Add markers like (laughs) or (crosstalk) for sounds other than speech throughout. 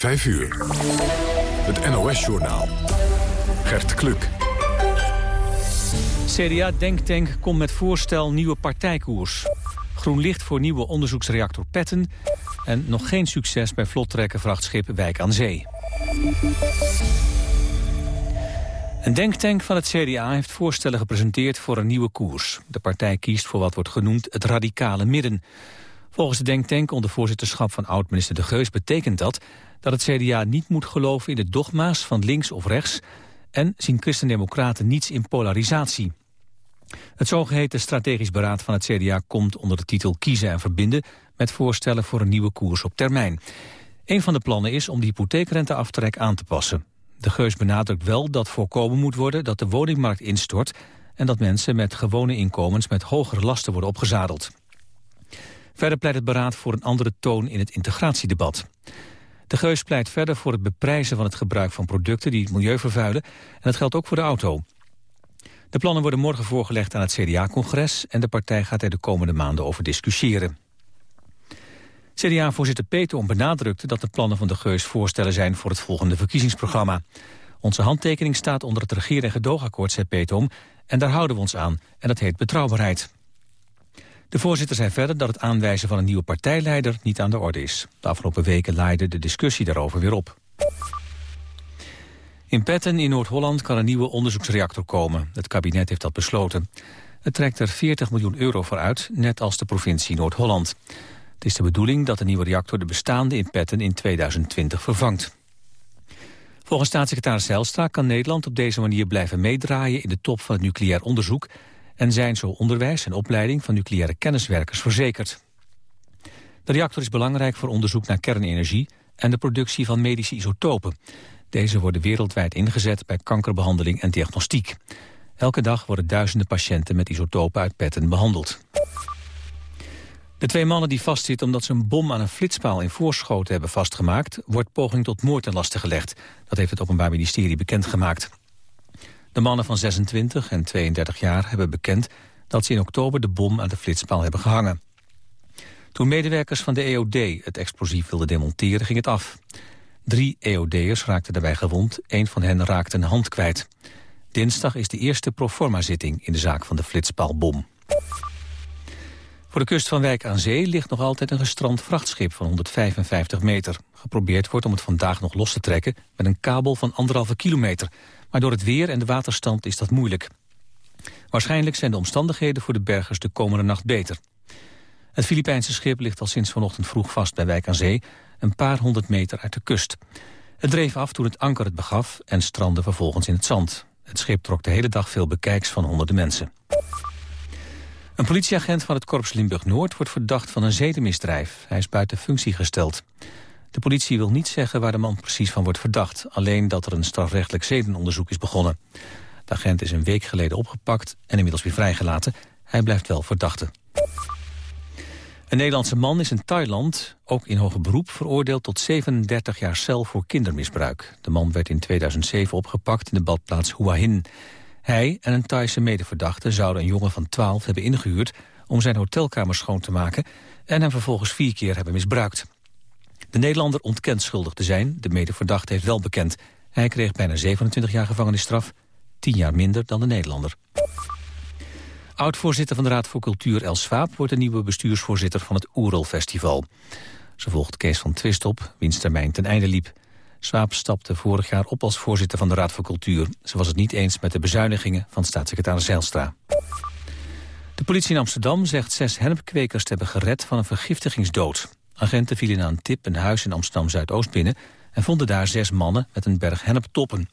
5 uur. Het NOS-journaal. Gert Kluk. CDA Denktank komt met voorstel nieuwe partijkoers. Groen licht voor nieuwe onderzoeksreactor Petten... en nog geen succes bij vlottrekkervrachtschip Wijk aan Zee. Een denktank van het CDA heeft voorstellen gepresenteerd voor een nieuwe koers. De partij kiest voor wat wordt genoemd het radicale midden. Volgens de denktank onder voorzitterschap van oud-minister De Geus betekent dat dat het CDA niet moet geloven in de dogma's van links of rechts en zien christendemocraten niets in polarisatie. Het zogeheten strategisch beraad van het CDA komt onder de titel Kiezen en Verbinden met voorstellen voor een nieuwe koers op termijn. Een van de plannen is om de hypotheekrenteaftrek aan te passen. De Geus benadrukt wel dat voorkomen moet worden dat de woningmarkt instort en dat mensen met gewone inkomens met hogere lasten worden opgezadeld. Verder pleit het beraad voor een andere toon in het integratiedebat. De Geus pleit verder voor het beprijzen van het gebruik van producten die het milieu vervuilen en dat geldt ook voor de auto. De plannen worden morgen voorgelegd aan het CDA-congres en de partij gaat er de komende maanden over discussiëren. CDA-voorzitter Peter benadrukte dat de plannen van de Geus voorstellen zijn voor het volgende verkiezingsprogramma. Onze handtekening staat onder het regeer- en gedoogakkoord, zei Petom, en daar houden we ons aan. En dat heet betrouwbaarheid. De voorzitter zei verder dat het aanwijzen van een nieuwe partijleider niet aan de orde is. De afgelopen weken leidde de discussie daarover weer op. In Petten in Noord-Holland kan een nieuwe onderzoeksreactor komen. Het kabinet heeft dat besloten. Het trekt er 40 miljoen euro voor uit, net als de provincie Noord-Holland. Het is de bedoeling dat de nieuwe reactor de bestaande in Petten in 2020 vervangt. Volgens staatssecretaris Zijlstra kan Nederland op deze manier blijven meedraaien in de top van het nucleair onderzoek en zijn zo onderwijs en opleiding van nucleaire kenniswerkers verzekerd. De reactor is belangrijk voor onderzoek naar kernenergie en de productie van medische isotopen. Deze worden wereldwijd ingezet bij kankerbehandeling en diagnostiek. Elke dag worden duizenden patiënten met isotopen uit petten behandeld. De twee mannen die vastzitten omdat ze een bom aan een flitspaal in Voorschoten hebben vastgemaakt, wordt poging tot moord ten laste gelegd. Dat heeft het Openbaar Ministerie bekendgemaakt. De mannen van 26 en 32 jaar hebben bekend dat ze in oktober de bom aan de flitspaal hebben gehangen. Toen medewerkers van de EOD het explosief wilden demonteren, ging het af. Drie EOD'ers raakten daarbij gewond, een van hen raakte een hand kwijt. Dinsdag is de eerste proforma-zitting in de zaak van de flitspaalbom. Voor de kust van Wijk aan Zee ligt nog altijd een gestrand vrachtschip van 155 meter. Geprobeerd wordt om het vandaag nog los te trekken met een kabel van anderhalve kilometer. Maar door het weer en de waterstand is dat moeilijk. Waarschijnlijk zijn de omstandigheden voor de bergers de komende nacht beter. Het Filipijnse schip ligt al sinds vanochtend vroeg vast bij Wijk aan Zee, een paar honderd meter uit de kust. Het dreef af toen het anker het begaf en strandde vervolgens in het zand. Het schip trok de hele dag veel bekijks van honderden mensen. Een politieagent van het korps Limburg-Noord wordt verdacht van een zedenmisdrijf. Hij is buiten functie gesteld. De politie wil niet zeggen waar de man precies van wordt verdacht. Alleen dat er een strafrechtelijk zedenonderzoek is begonnen. De agent is een week geleden opgepakt en inmiddels weer vrijgelaten. Hij blijft wel verdachte. Een Nederlandse man is in Thailand, ook in hoger beroep, veroordeeld tot 37 jaar cel voor kindermisbruik. De man werd in 2007 opgepakt in de badplaats Hua Hin. Hij en een Thaise medeverdachte zouden een jongen van 12 hebben ingehuurd om zijn hotelkamer schoon te maken en hem vervolgens vier keer hebben misbruikt. De Nederlander ontkent schuldig te zijn, de medeverdachte heeft wel bekend. Hij kreeg bijna 27 jaar gevangenisstraf, 10 jaar minder dan de Nederlander. Oud-voorzitter van de Raad voor Cultuur El Swaap wordt de nieuwe bestuursvoorzitter van het Oerol Festival. Ze volgt Kees van Twist op, wiens termijn ten einde liep. Swaap stapte vorig jaar op als voorzitter van de Raad voor Cultuur. Ze was het niet eens met de bezuinigingen van staatssecretaris Zijlstra. De politie in Amsterdam zegt zes hennepkwekers te hebben gered van een vergiftigingsdood. Agenten vielen na een tip een huis in Amsterdam-Zuidoost binnen... en vonden daar zes mannen met een berg henneptoppen.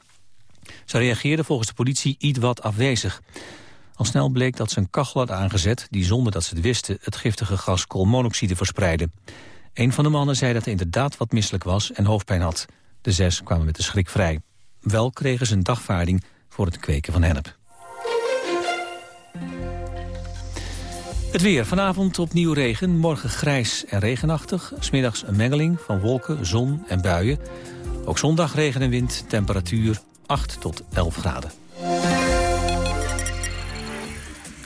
Ze reageerden volgens de politie iets wat afwezig. Al snel bleek dat ze een kachel had aangezet... die zonder dat ze het wisten het giftige gas koolmonoxide verspreidde. Een van de mannen zei dat hij inderdaad wat misselijk was en hoofdpijn had. De zes kwamen met de schrik vrij. Wel kregen ze een dagvaarding voor het kweken van hennep. Het weer. Vanavond opnieuw regen, morgen grijs en regenachtig. Smiddags een mengeling van wolken, zon en buien. Ook zondag regen en wind, temperatuur 8 tot 11 graden.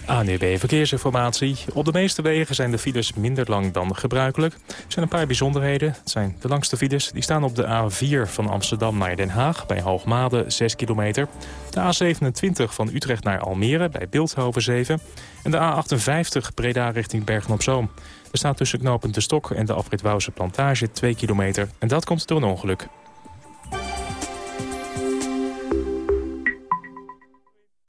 ANUB Verkeersinformatie. Op de meeste wegen zijn de files minder lang dan gebruikelijk. Er zijn een paar bijzonderheden. Het zijn de langste files. Die staan op de A4 van Amsterdam naar Den Haag... bij Hoogmade 6 kilometer. De A27 van Utrecht naar Almere bij Beeldhoven 7. En de A58 Breda richting Bergen-op-Zoom. Er staat tussen knooppunt De Stok en de afrit Wouwse Plantage 2 kilometer. En dat komt door een ongeluk.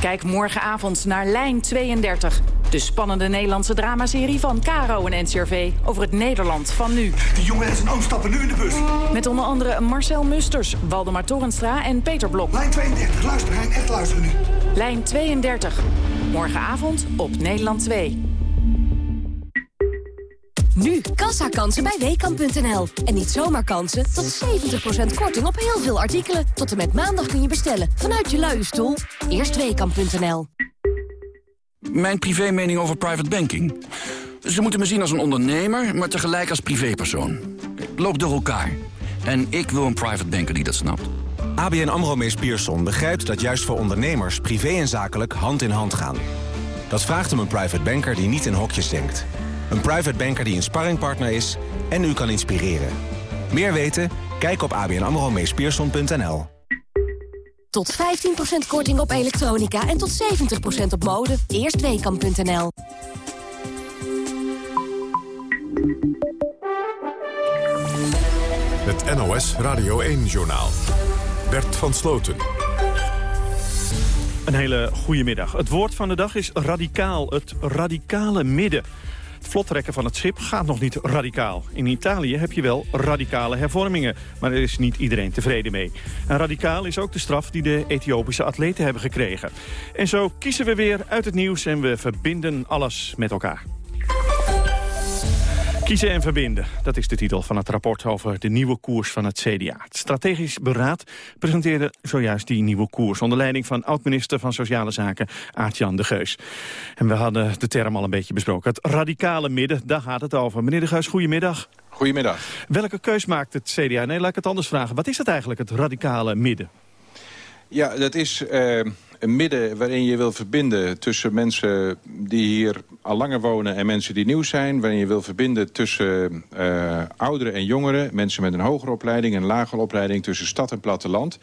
Kijk morgenavond naar Lijn 32. De spannende Nederlandse dramaserie van Caro en NCRV over het Nederland van nu. De jongen en zijn oom stappen nu in de bus. Met onder andere Marcel Musters, Waldemar Torenstra en Peter Blok. Lijn 32, luister Hein, echt luisteren nu. Lijn 32. Morgenavond op Nederland 2. Nu kassakansen bij Weekamp.nl. En niet zomaar kansen, tot 70% korting op heel veel artikelen. Tot en met maandag kun je bestellen, vanuit je luie stoel. Eerst Weekamp.nl. Mijn privé mening over private banking. Ze moeten me zien als een ondernemer, maar tegelijk als privépersoon. Loop door elkaar. En ik wil een private banker die dat snapt. ABN AMRO Mees Pierson begrijpt dat juist voor ondernemers... privé en zakelijk hand in hand gaan. Dat vraagt om een private banker die niet in hokjes denkt... Een private banker die een sparringpartner is en u kan inspireren. Meer weten? Kijk op abnamromeespierson.nl. Tot 15% korting op elektronica en tot 70% op mode. Eerstweekam.nl Het NOS Radio 1-journaal. Bert van Sloten. Een hele goede middag. Het woord van de dag is radicaal. Het radicale midden. Vlottrekken van het schip gaat nog niet radicaal. In Italië heb je wel radicale hervormingen, maar er is niet iedereen tevreden mee. En radicaal is ook de straf die de Ethiopische atleten hebben gekregen. En zo kiezen we weer uit het nieuws en we verbinden alles met elkaar. Kiezen en verbinden, dat is de titel van het rapport over de nieuwe koers van het CDA. Het Strategisch Beraad presenteerde zojuist die nieuwe koers... onder leiding van oud-minister van Sociale Zaken Aart-Jan de Geus. En we hadden de term al een beetje besproken. Het radicale midden, daar gaat het over. Meneer de Geus, goedemiddag. Goedemiddag. Welke keus maakt het CDA? Nee, laat ik het anders vragen. Wat is dat eigenlijk, het radicale midden? Ja, dat is... Uh een midden waarin je wil verbinden tussen mensen die hier al langer wonen en mensen die nieuw zijn. Waarin je wil verbinden tussen uh, ouderen en jongeren. Mensen met een hogere opleiding en een lagere opleiding. Tussen stad en platteland.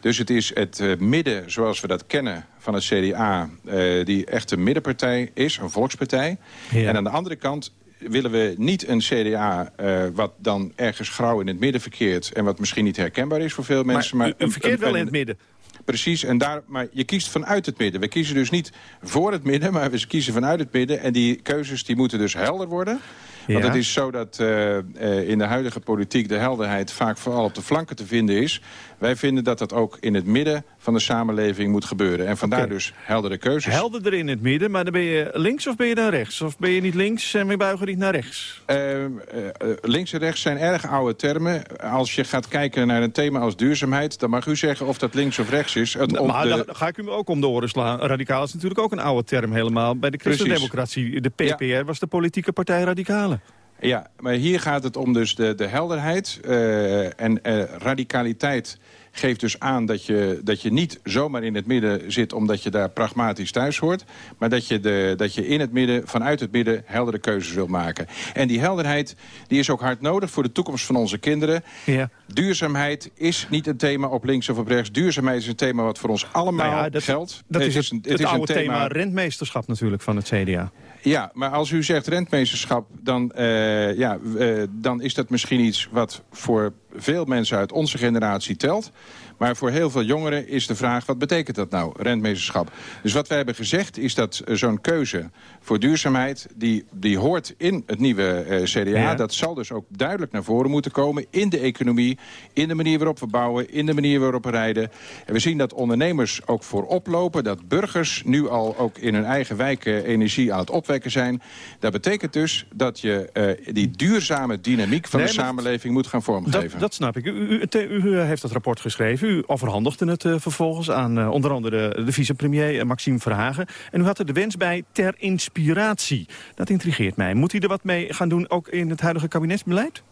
Dus het is het uh, midden zoals we dat kennen van het CDA. Uh, die echt een middenpartij is, een volkspartij. Ja. En aan de andere kant willen we niet een CDA uh, wat dan ergens grauw in het midden verkeert... en wat misschien niet herkenbaar is voor veel mensen. Maar, u, u verkeert wel in het midden. Precies, en daar, maar je kiest vanuit het midden. We kiezen dus niet voor het midden, maar we kiezen vanuit het midden. En die keuzes die moeten dus helder worden. Want het is zo dat uh, uh, in de huidige politiek de helderheid vaak vooral op de flanken te vinden is. Wij vinden dat dat ook in het midden van de samenleving moet gebeuren. En vandaar okay. dus heldere keuzes. Helderder in het midden, maar dan ben je links of ben je dan rechts? Of ben je niet links en we buigen niet naar rechts? Uh, links en rechts zijn erg oude termen. Als je gaat kijken naar een thema als duurzaamheid... dan mag u zeggen of dat links of rechts is. Het, maar de... dan ga ik u ook om de oren slaan. Radicaal is natuurlijk ook een oude term helemaal. Bij de christendemocratie, de PPR, ja. was de politieke partij Radicalen. Ja, maar hier gaat het om dus de, de helderheid uh, en uh, radicaliteit geeft dus aan dat je, dat je niet zomaar in het midden zit... omdat je daar pragmatisch thuis hoort... maar dat je, de, dat je in het midden, vanuit het midden heldere keuzes wilt maken. En die helderheid die is ook hard nodig voor de toekomst van onze kinderen. Ja. Duurzaamheid is niet een thema op links of op rechts. Duurzaamheid is een thema wat voor ons allemaal nou ja, dat, geldt. Dat is het, het, het is oude een thema, thema rentmeesterschap natuurlijk van het CDA. Ja, maar als u zegt rentmeesterschap, dan, uh, ja, uh, dan is dat misschien iets wat voor veel mensen uit onze generatie telt. Maar voor heel veel jongeren is de vraag, wat betekent dat nou, rentmeesterschap? Dus wat wij hebben gezegd is dat uh, zo'n keuze voor duurzaamheid... die, die hoort in het nieuwe uh, CDA. Ja. Dat zal dus ook duidelijk naar voren moeten komen... in de economie, in de manier waarop we bouwen... in de manier waarop we rijden. En we zien dat ondernemers ook voorop lopen... dat burgers nu al ook in hun eigen wijk uh, energie aan het opwekken zijn. Dat betekent dus dat je die duurzame dynamiek van nee, de samenleving moet gaan vormgeven. Dat, dat snap ik. U, u, u, heeft dat rapport geschreven. U overhandigde het uh, vervolgens aan onder andere de, vicepremier Maxime Verhagen. En u had er de wens bij ter inspiratie. Dat intrigeert mij. Moet hij er wat mee gaan doen, ook in het huidige kabinetsbeleid?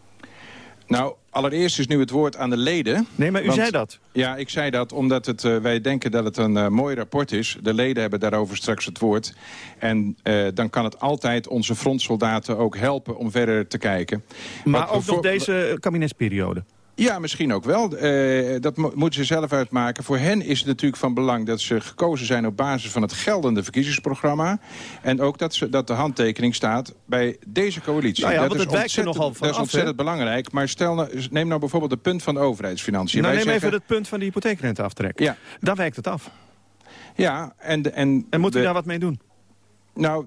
Nou, allereerst is nu het woord aan de leden. Nee, maar u want, zei dat. Ja, ik zei dat omdat het, uh, wij denken dat het een uh, mooi rapport is. De leden hebben daarover straks het woord. En uh, dan kan het altijd onze frontsoldaten ook helpen om verder te kijken. Maar Wat ook nog deze kabinetsperiode? Ja, misschien ook wel. Uh, dat mo moeten ze zelf uitmaken. Voor hen is het natuurlijk van belang dat ze gekozen zijn... op basis van het geldende verkiezingsprogramma. En ook dat, ze, dat de handtekening staat bij deze coalitie. Nou ja, dat wijkt er nogal van Dat is ontzettend belangrijk. Maar stel nou, neem nou bijvoorbeeld het punt van de overheidsfinanciën. Nou, Wij neem zeggen, even het punt van de hypotheekrenteaftrek. Ja. Daar wijkt het af. Ja, en... En, en moet u de, daar wat mee doen? Nou,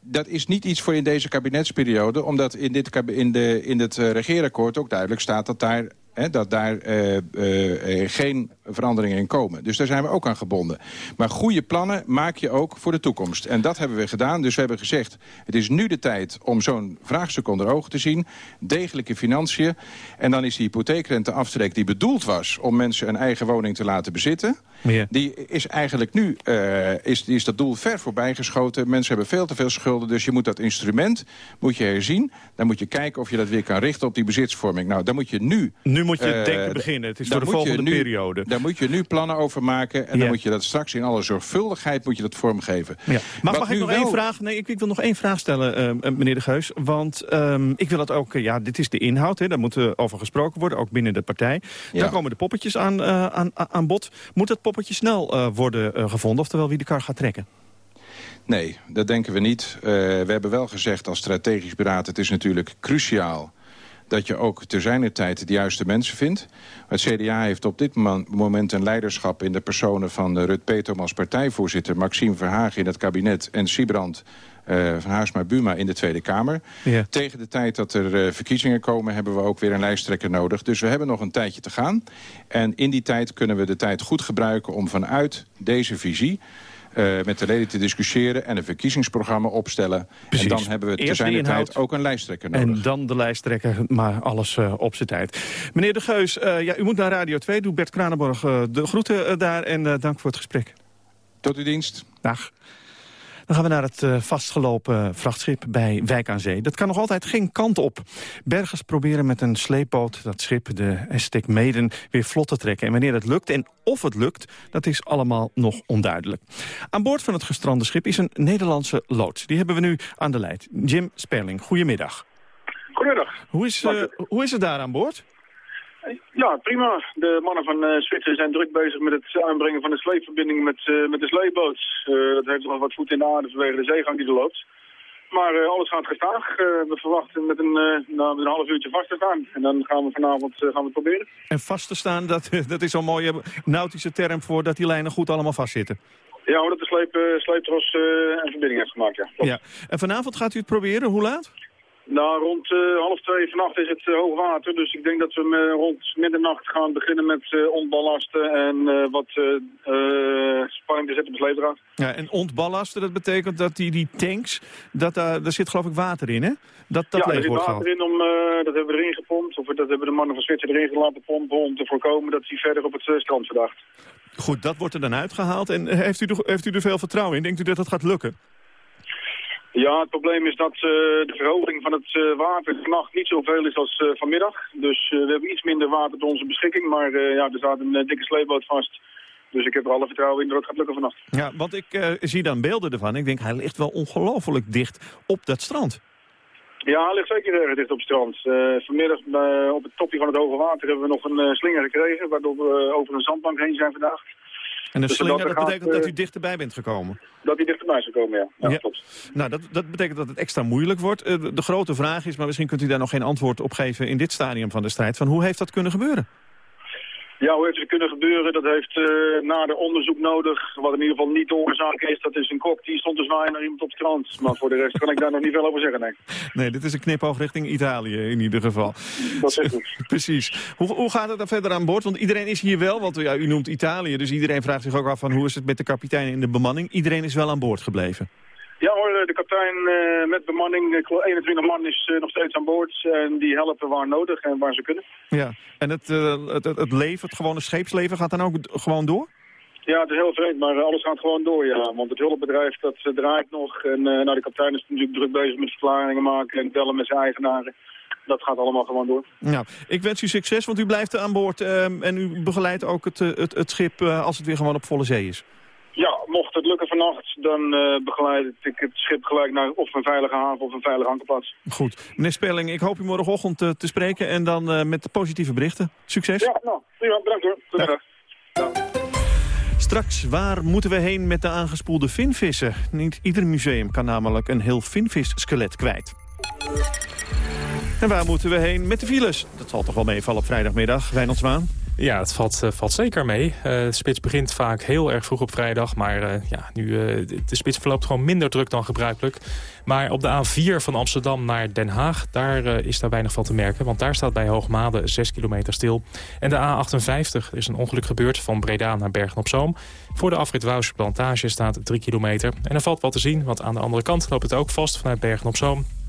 dat is niet iets voor in deze kabinetsperiode... omdat in, dit, in, de, in het uh, regeerakkoord ook duidelijk staat dat daar He, dat daar uh, uh, geen veranderingen in komen. Dus daar zijn we ook aan gebonden. Maar goede plannen maak je ook voor de toekomst. En dat hebben we gedaan. Dus we hebben gezegd, het is nu de tijd om zo'n vraagstuk onder ogen te zien. Degelijke financiën. En dan is die hypotheekrenteaftrek die bedoeld was... om mensen een eigen woning te laten bezitten... Ja. die is eigenlijk nu uh, is, is dat doel ver voorbij geschoten. Mensen hebben veel te veel schulden. Dus je moet dat instrument moet je herzien. Dan moet je kijken of je dat weer kan richten op die bezitsvorming. Nou, dan moet je nu... Nu moet je uh, denken beginnen. Het is voor de volgende nu, periode. Daar moet je nu plannen over maken. En Ja. dan moet je dat straks in alle zorgvuldigheid moet je dat vormgeven. Ja. Mag, Wat mag ik nu nog wel- één vraag? Nee, ik, ik wil nog één vraag stellen, eh, eh, meneer De Geus. Want ehm, ik wil het ook... eh, ja, dit is de inhoud, hè, daar moet eh, over gesproken worden, ook binnen de partij. Ja. Dan komen de poppetjes aan, eh, aan, aan bod. Moet dat poppetje snel eh, worden eh, gevonden, oftewel wie de kar gaat trekken? Nee, dat denken we niet. We hebben wel gezegd als strategisch beraad... het is natuurlijk cruciaal dat je ook ter zijner tijd de juiste mensen vindt. Het CDA heeft op dit mo- moment een leiderschap... in de personen van Rut Petom als partijvoorzitter... Maxime Verhagen in het kabinet en Siebrand uh, van Haarsma Buma in de Tweede Kamer. Ja. Tegen de tijd dat er uh, verkiezingen komen... hebben we ook weer een lijsttrekker nodig. Dus we hebben nog een tijdje te gaan. En in die tijd kunnen we de tijd goed gebruiken... om vanuit deze visie... Uh, met de leden te discussiëren en een verkiezingsprogramma opstellen. Precies. En dan hebben we te zijn tijd ook een lijsttrekker nodig. En dan de lijsttrekker, maar alles uh, op zijn tijd. Meneer De Geus, uh, ja, u moet naar Radio 2. Doe Bert Kranenborg de groeten daar en dank voor het gesprek. Tot uw dienst. Dag. Dan gaan we naar het uh, vastgelopen vrachtschip bij Wijk aan Zee. Dat kan nog altijd geen kant op. Bergers proberen met een sleepboot dat schip, de Estek Maiden, weer vlot te trekken. En wanneer het lukt en of het lukt, dat is allemaal nog onduidelijk. Aan boord van het gestrande schip is een Nederlandse loods. Die hebben we nu aan de lijn. Jim Sperling, goedemiddag. Goedemiddag. Hoe is, uh, hoe is het daar aan boord? Ja, prima. De mannen van uh, Zwitser zijn druk bezig met het aanbrengen van de sleepverbinding met, uh, met de sleepboot. Uh, dat heeft nog wat voet in de aarde vanwege de zeegang die er loopt. Maar uh, alles gaat gestaag. We verwachten met een, nou, met een half uurtje vast te staan. En dan gaan we vanavond gaan we het proberen. En vast te staan, dat, (laughs) dat is zo'n mooie nautische term voor dat die lijnen goed allemaal vastzitten. Ja, omdat de sleep, sleeptros een verbinding heeft gemaakt, ja. Ja. En vanavond gaat u het proberen, hoe laat? Nou, rond uh, half twee vannacht is het uh, hoog water. Dus ik denk dat we uh, rond middernacht gaan beginnen met ontballasten en wat spanning te zetten op de sleepdraad. Ja, en ontballasten, dat betekent dat die, die tanks, dat, daar, daar zit geloof ik water in, hè? Dat, dat ja, er zit water in, om, dat hebben we erin gepompt. Of dat hebben de mannen van Zwitser erin laten pompen om te voorkomen dat hij verder op het strand verdacht. Goed, dat wordt er dan uitgehaald. En heeft u, er, heeft u er veel vertrouwen in? Denkt u dat dat gaat lukken? Ja, het probleem is dat eh, de verhoging van het uh, water vannacht niet zoveel is als uh, vanmiddag. Dus we hebben iets minder water tot onze beschikking. Maar ja, er staat een dikke sleepboot vast. Dus ik heb er alle vertrouwen in dat het gaat lukken vannacht. Ja, want ik zie dan beelden ervan. Ik denk, hij ligt wel ongelooflijk dicht op dat strand. Ja, hij ligt zeker erg dicht op het strand. vanmiddag op het topje van het hoge water hebben we nog een slinger gekregen... waardoor we over een zandbank heen zijn vandaag. En dus slinger, dat, betekent dat u dichterbij bent gekomen? Dat hij dichterbij is gekomen, ja. ja, Klopt. Nou, dat, dat betekent dat het extra moeilijk wordt. de grote vraag is, maar misschien kunt u daar nog geen antwoord op geven... in dit stadium van de strijd, van hoe heeft dat kunnen gebeuren? Ja, hoe heeft het kunnen gebeuren? Dat heeft uh, nader onderzoek nodig. Wat in ieder geval niet de oorzaak is. Dat is een kok die stond te zwaaien naar iemand op het strand. Maar voor de rest kan ik daar nog niet veel over zeggen, nee. Nee, dit is een knipoog richting Italië in ieder geval. Dat is. (laughs) Precies. Hoe, hoe gaat het dan verder aan boord? Want iedereen is hier wel, want ja, u noemt Italië. Dus iedereen vraagt zich ook af van hoe is het met de kapitein in de bemanning. Iedereen is wel aan boord gebleven. Ja hoor, de kapitein uh, met bemanning, 21 man is uh, nog steeds aan boord. En die helpen waar nodig en waar ze kunnen. Ja, en het, het, het, het leven, het gewone scheepsleven, gaat dan ook gewoon door? Ja, het is heel vreemd, maar alles gaat gewoon door, ja. Want het hulpbedrijf, dat draait nog. En nou, de kapitein is natuurlijk druk bezig met verklaringen maken en bellen met zijn eigenaren. Dat gaat allemaal gewoon door. Ja, ik wens u succes, want u blijft aan boord ehm, en u begeleidt ook het, het, het schip als het weer gewoon op volle zee is. Ja, mocht het lukken vannacht, dan uh, begeleid ik het schip gelijk naar of een veilige haven of een veilige ankerplaats. Goed. Meneer Spelling, ik hoop u morgenochtend uh, te spreken en dan uh, met positieve berichten. Succes. Ja, nou, prima. Bedankt hoor. Goedemiddag. Straks, waar moeten we heen met de aangespoelde vinvissen? Niet ieder museum kan namelijk een heel vinvis-skelet kwijt. En waar moeten we heen met de files? Dat zal toch wel meevallen op vrijdagmiddag, Wijnald Zwaan? Ja, het valt, uh, valt zeker mee. Uh, de spits begint vaak heel erg vroeg op vrijdag. Maar uh, ja, nu, de spits verloopt gewoon minder druk dan gebruikelijk. Maar op de A4 van Amsterdam naar Den Haag... daar is daar weinig van te merken. Want daar staat bij Hoogmade 6 kilometer stil. En de A58 is een ongeluk gebeurd van Breda naar Bergen-op-Zoom. Voor de afrit Wouwse Plantage staat 3 kilometer. En er valt wat te zien, want aan de andere kant loopt het ook vast vanuit Bergen-op-Zoom.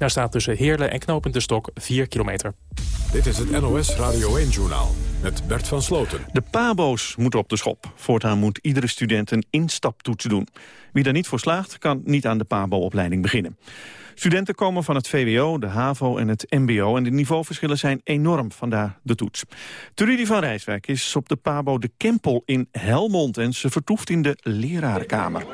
Daar staat tussen Heerlen en Knopend de Stok 4 kilometer. Dit is het NOS Radio 1-journaal met Bert van Sloten. De pabo's moeten op de schop. Voortaan moet iedere student een instaptoets doen. Wie daar niet voor slaagt, kan niet aan de pabo-opleiding beginnen. Studenten komen van het VWO, de HAVO en het MBO... en de niveauverschillen zijn enorm, vandaar de toets. Trudy van Rijswijk is op de PABO de Kempel in Helmond... en ze vertoeft in de lerarenkamer.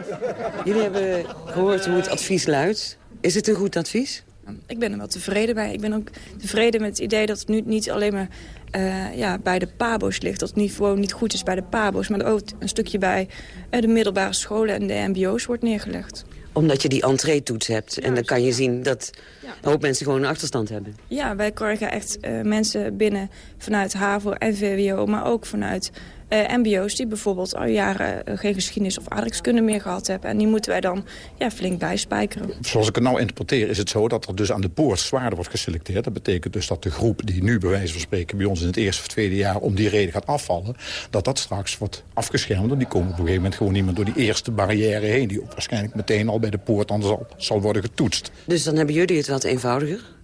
Jullie hebben gehoord hoe het advies luidt. Is het een goed advies? Ik ben er wel tevreden bij. Ik ben ook tevreden met het idee dat het nu niet alleen maar uh, ja, bij de pabo's ligt. Dat het niveau niet goed is bij de pabo's, maar ook een stukje bij uh, de middelbare scholen en de mbo's wordt neergelegd. Omdat je die entree-toets hebt. en dan kan je zien dat een hoop mensen gewoon een achterstand hebben. Ja, wij krijgen echt uh, mensen binnen vanuit HAVO en VWO, maar ook vanuit uh, mbo's die bijvoorbeeld al jaren uh, geen geschiedenis of aardrijkskunde meer gehad hebben. En die moeten wij dan ja, flink bijspijkeren. Zoals ik het nou interpreteer is het zo dat er dus aan de poort zwaarder wordt geselecteerd. Dat betekent dus dat de groep die nu bij wijze van spreken bij ons in het eerste of tweede jaar om die reden gaat afvallen, dat dat straks wordt afgeschermd. En die komen op een gegeven moment gewoon niet meer door die eerste barrière heen. Die waarschijnlijk meteen al bij de poort dan zal, zal worden getoetst. Dus dan hebben jullie het wat eenvoudiger?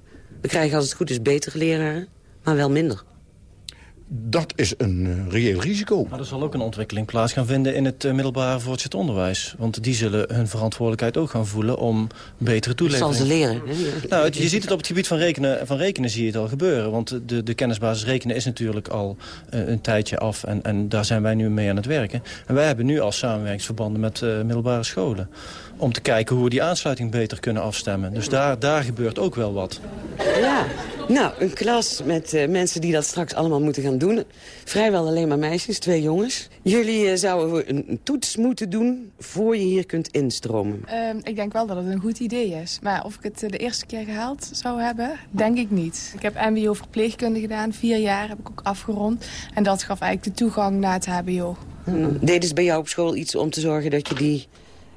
We krijgen als het goed is betere leraren, maar wel minder dat is een uh, reëel risico. Maar er zal ook een ontwikkeling plaats gaan vinden in het uh, middelbare voortgezet onderwijs. Want die zullen hun verantwoordelijkheid ook gaan voelen om betere toelevering... Dat zal ze leren. Nou, je ziet het op het gebied van rekenen, van rekenen zie je het al gebeuren. Want de, de kennisbasis rekenen is natuurlijk al uh, een tijdje af en, en daar zijn wij nu mee aan het werken. En wij hebben nu al samenwerkingsverbanden met middelbare scholen om te kijken hoe we die aansluiting beter kunnen afstemmen. Dus daar, daar gebeurt ook wel wat. Ja, nou, een klas met uh, mensen die dat straks allemaal moeten gaan doen. Vrijwel alleen maar meisjes, twee jongens. Jullie uh, zouden een, een, toets moeten doen voor je hier kunt instromen. Uh, ik denk wel dat het een goed idee is. Maar of ik het eh, de eerste keer gehaald zou hebben, denk ik niet. Ik heb mbo verpleegkunde gedaan, vier jaar heb ik ook afgerond. En dat gaf eigenlijk de toegang naar het hbo. Hmm. Deden ze bij jou op school iets om te zorgen dat je die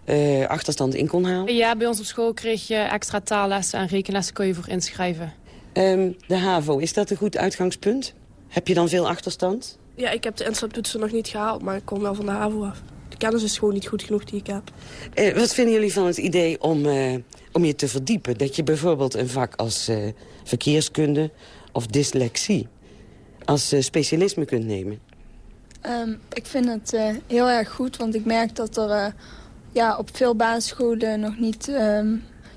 uh, achterstand in kon halen? Ja, bij ons op school kreeg je extra taallessen en rekenlessen kon je voor inschrijven. Um, de HAVO, is dat een goed uitgangspunt? Heb je dan veel achterstand? Ja, ik heb de instaptoetsen nog niet gehaald, maar ik kom wel van de HAVO af. De kennis is gewoon niet goed genoeg die ik heb. Uh, wat vinden jullie van het idee om, uh, om je te verdiepen? Dat je bijvoorbeeld een vak als uh, verkeerskunde of dyslexie als specialisme kunt nemen? Um, ik vind het heel erg goed, want ik merk dat er ja, op veel basisscholen nog niet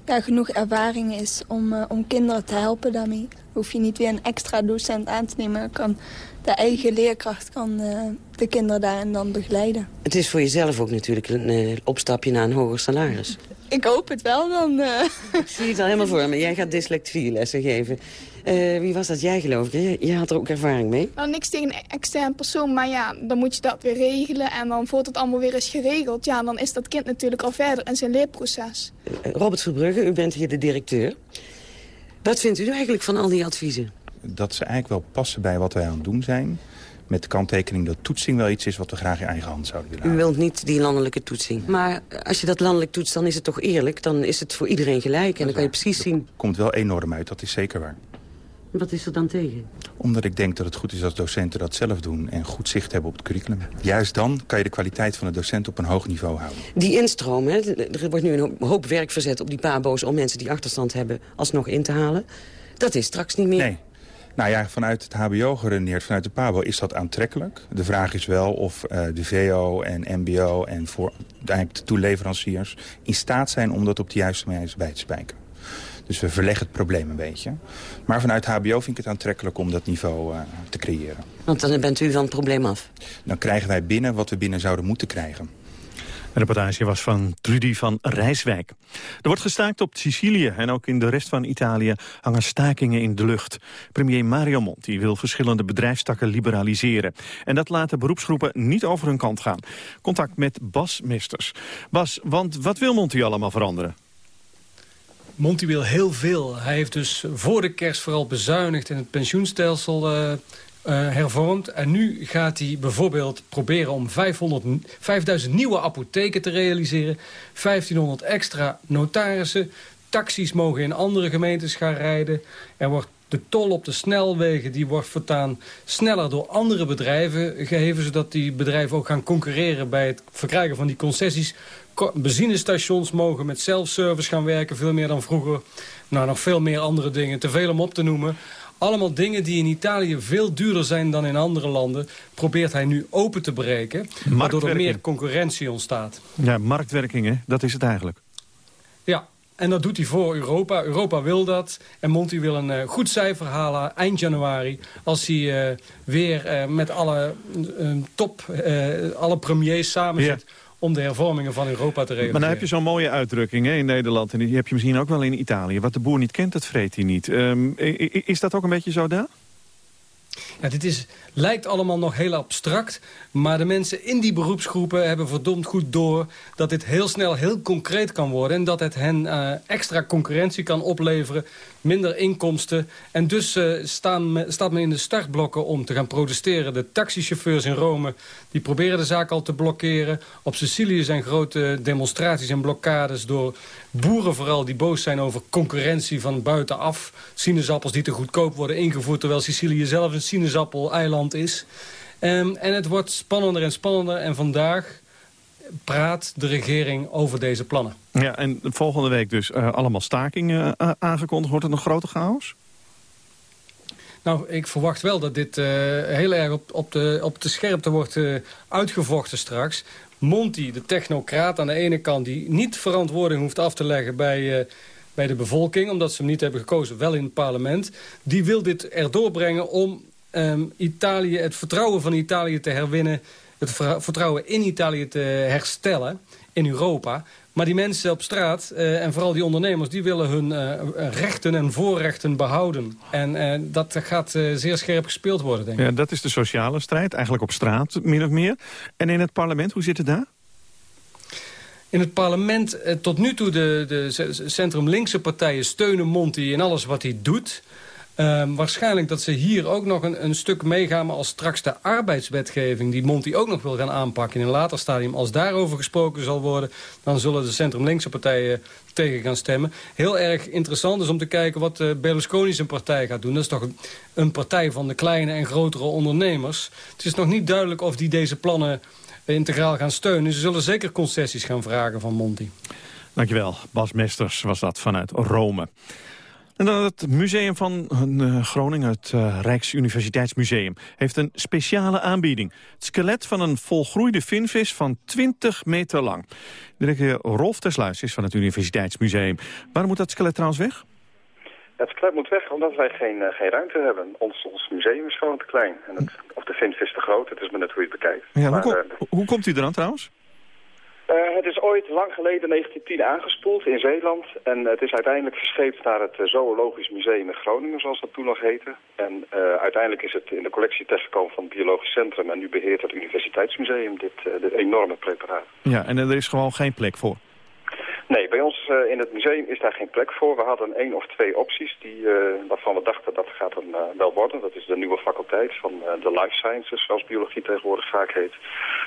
ja, genoeg ervaring is om, eh, om kinderen te helpen daarmee. Hoef je niet weer een extra docent aan te nemen. Kan de eigen leerkracht kan, eh, de kinderen daarin dan begeleiden. Het is voor jezelf ook natuurlijk een eh, opstapje naar een hoger salaris. Ik hoop het wel dan. eh. Ik zie het al helemaal voor me. Jij gaat dyslexie-lessen geven. Eh, wie was dat? Jij geloof ik. hè? Jij had er ook ervaring mee. Nou, niks tegen een extern persoon, maar ja, dan moet je dat weer regelen. En dan voordat het allemaal weer is geregeld, ja, dan is dat kind natuurlijk al verder in zijn leerproces. Eh, Robert Verbrugge, u bent hier de directeur. Wat vindt u eigenlijk van al die adviezen? dat ze eigenlijk wel passen bij wat wij aan het doen zijn. Met de kanttekening dat toetsing wel iets is wat we graag in eigen hand zouden willen U wilt niet die landelijke toetsing. Maar als je dat landelijk toetst, dan is het toch eerlijk? Dan is het voor iedereen gelijk en dan kan je precies zien... Komt wel enorm uit, dat is zeker waar. Wat is er dan tegen? Omdat ik denk dat het goed is als docenten dat zelf doen... en goed zicht hebben op het curriculum. Juist dan kan je de kwaliteit van de docent op een hoog niveau houden. Die instroom, hè? er wordt nu een hoop- hoop werk verzet op die pabo's... om mensen die achterstand hebben alsnog in te halen. Dat is straks niet meer. Nee. Nou ja, vanuit het hbo geredeneerd, vanuit de PABO, is dat aantrekkelijk. De vraag is wel of eh, de VO en MBO en voor, eigenlijk de toeleveranciers... in staat zijn om dat op de juiste manier bij te spijken. Dus we verleggen het probleem een beetje. Maar vanuit hbo vind ik het aantrekkelijk om dat niveau eh, te creëren. Want dan bent u van het probleem af. Dan krijgen wij binnen wat we binnen zouden moeten krijgen. De reportage was van Trudy van Rijswijk. Er wordt gestaakt op Sicilië en ook in de rest van Italië hangen stakingen in de lucht. Premier Mario Monti wil verschillende bedrijfstakken liberaliseren. En dat laat de beroepsgroepen niet over hun kant gaan. Contact met Bas Mesters. Bas, want wat wil Monti allemaal veranderen? Monti wil heel veel. Hij heeft dus voor de kerst vooral bezuinigd en het pensioenstelsel eh, hervormd. En nu gaat hij bijvoorbeeld proberen om 500, n- 5000 nieuwe apotheken te realiseren. 1500 extra notarissen. Taxis mogen in andere gemeentes gaan rijden. Er wordt de tol op de snelwegen die wordt voortaan sneller door andere bedrijven geheven... zodat die bedrijven ook gaan concurreren bij het verkrijgen van die concessies. Benzinestations mogen met self-service gaan werken, veel meer dan vroeger. Nou, nog veel meer andere dingen, te veel om op te noemen. Allemaal dingen die in Italië veel duurder zijn dan in andere landen... probeert hij nu open te breken, waardoor er meer concurrentie ontstaat. Ja, marktwerkingen, dat is het eigenlijk. Ja, en dat doet hij voor Europa. Europa wil dat. En Monti wil een eh, goed cijfer halen eind januari... als hij eh, weer eh, met alle top, alle premiers samen zit... om de hervormingen van Europa te realiseren. Maar dan heb je zo'n mooie uitdrukking hè, in Nederland. En die heb je misschien ook wel in Italië. Wat de boer niet kent, dat vreet hij niet. Ehm, is dat ook een beetje zo daar? Ja, dit is, lijkt allemaal nog heel abstract. Maar de mensen in die beroepsgroepen hebben verdomd goed door... dat dit heel snel heel concreet kan worden. En dat het hen eh, extra concurrentie kan opleveren. Minder inkomsten. En dus eh, staan, staat men in de startblokken om te gaan protesteren. De taxichauffeurs in Rome die proberen de zaak al te blokkeren. Op Sicilië zijn grote demonstraties en blokkades door boeren vooral... die boos zijn over concurrentie van buitenaf. Sinaasappels die te goedkoop worden ingevoerd... terwijl Sicilië zelf een sinaasappel-eiland is. Ehm, en het wordt spannender en spannender. En vandaag praat de regering over deze plannen. Ja, en volgende week dus eh, allemaal stakingen eh, aangekondigd. Wordt het een grote chaos? Nou, ik verwacht wel dat dit eh, heel erg op, op, de, op de scherpte wordt uitgevochten straks. Monti, de technocraat aan de ene kant... die niet verantwoording hoeft af te leggen bij, bij de bevolking... omdat ze hem niet hebben gekozen, wel in het parlement... die wil dit erdoor brengen om ehm, Italië, het vertrouwen van Italië te herwinnen... het ver- vertrouwen in Italië te herstellen in Europa... Maar die mensen op straat, eh, en vooral die ondernemers... die willen hun eh, rechten en voorrechten behouden. En eh, dat gaat zeer scherp gespeeld worden, denk ik. Ja, dat is de sociale strijd, eigenlijk op straat, min of meer. En in het parlement, hoe zit het daar? In het parlement, tot nu toe, de, de centrum-linkse partijen steunen Monti in alles wat hij doet. Ehm, waarschijnlijk dat ze hier ook nog een, een stuk meegaan... maar als straks de arbeidswetgeving die Monti ook nog wil gaan aanpakken... in een later stadium, als daarover gesproken zal worden... dan zullen de centrum-linkse partijen tegen gaan stemmen. Heel erg interessant is om te kijken wat uh, Berlusconi zijn partij gaat doen. Dat is toch een, een partij van de kleine en grotere ondernemers. Het is nog niet duidelijk of die deze plannen eh, integraal gaan steunen. Ze zullen zeker concessies gaan vragen van Monti. Dankjewel. Bas Mesters was dat vanuit Rome. En dan het museum van uh, Groningen, het uh, Rijksuniversiteitsmuseum, heeft een speciale aanbieding. Het skelet van een volgroeide vinvis van 20 meter lang. Directeur Rolf Tersluis is van het Universiteitsmuseum. Waarom moet dat skelet trouwens weg? Het skelet moet weg omdat wij geen, geen ruimte hebben. Ons, ons museum is gewoon te klein. En het, of de vinvis te groot, het is maar net hoe je het bekijkt. Ja, maar, hoe, kom, hoe komt u er dan trouwens? Uh, het is ooit lang geleden, 1910, aangespoeld in Zeeland. En het is uiteindelijk verscheept naar het Zoologisch Museum in Groningen, zoals dat toen nog heette. En uh, uiteindelijk is het in de collectie terechtgekomen van het Biologisch Centrum. En nu beheert het Universiteitsmuseum dit, dit enorme preparaat. Ja, en er is gewoon geen plek voor? Nee, bij ons uh, in het museum is daar geen plek voor. We hadden één of twee opties die, uh, waarvan we dachten dat gaat hem uh, wel worden. Dat is de nieuwe faculteit van de life sciences, zoals biologie tegenwoordig vaak heet.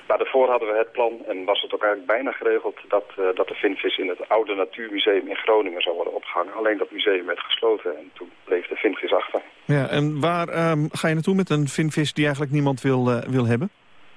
Maar daarvoor hadden we het plan en was het ook eigenlijk bijna geregeld dat, dat de vinvis in het oude natuurmuseum in Groningen zou worden opgehangen. Alleen dat museum werd gesloten en toen bleef de vinvis achter. Ja, en waar um, ga je naartoe met een vinvis die eigenlijk niemand wil, wil hebben?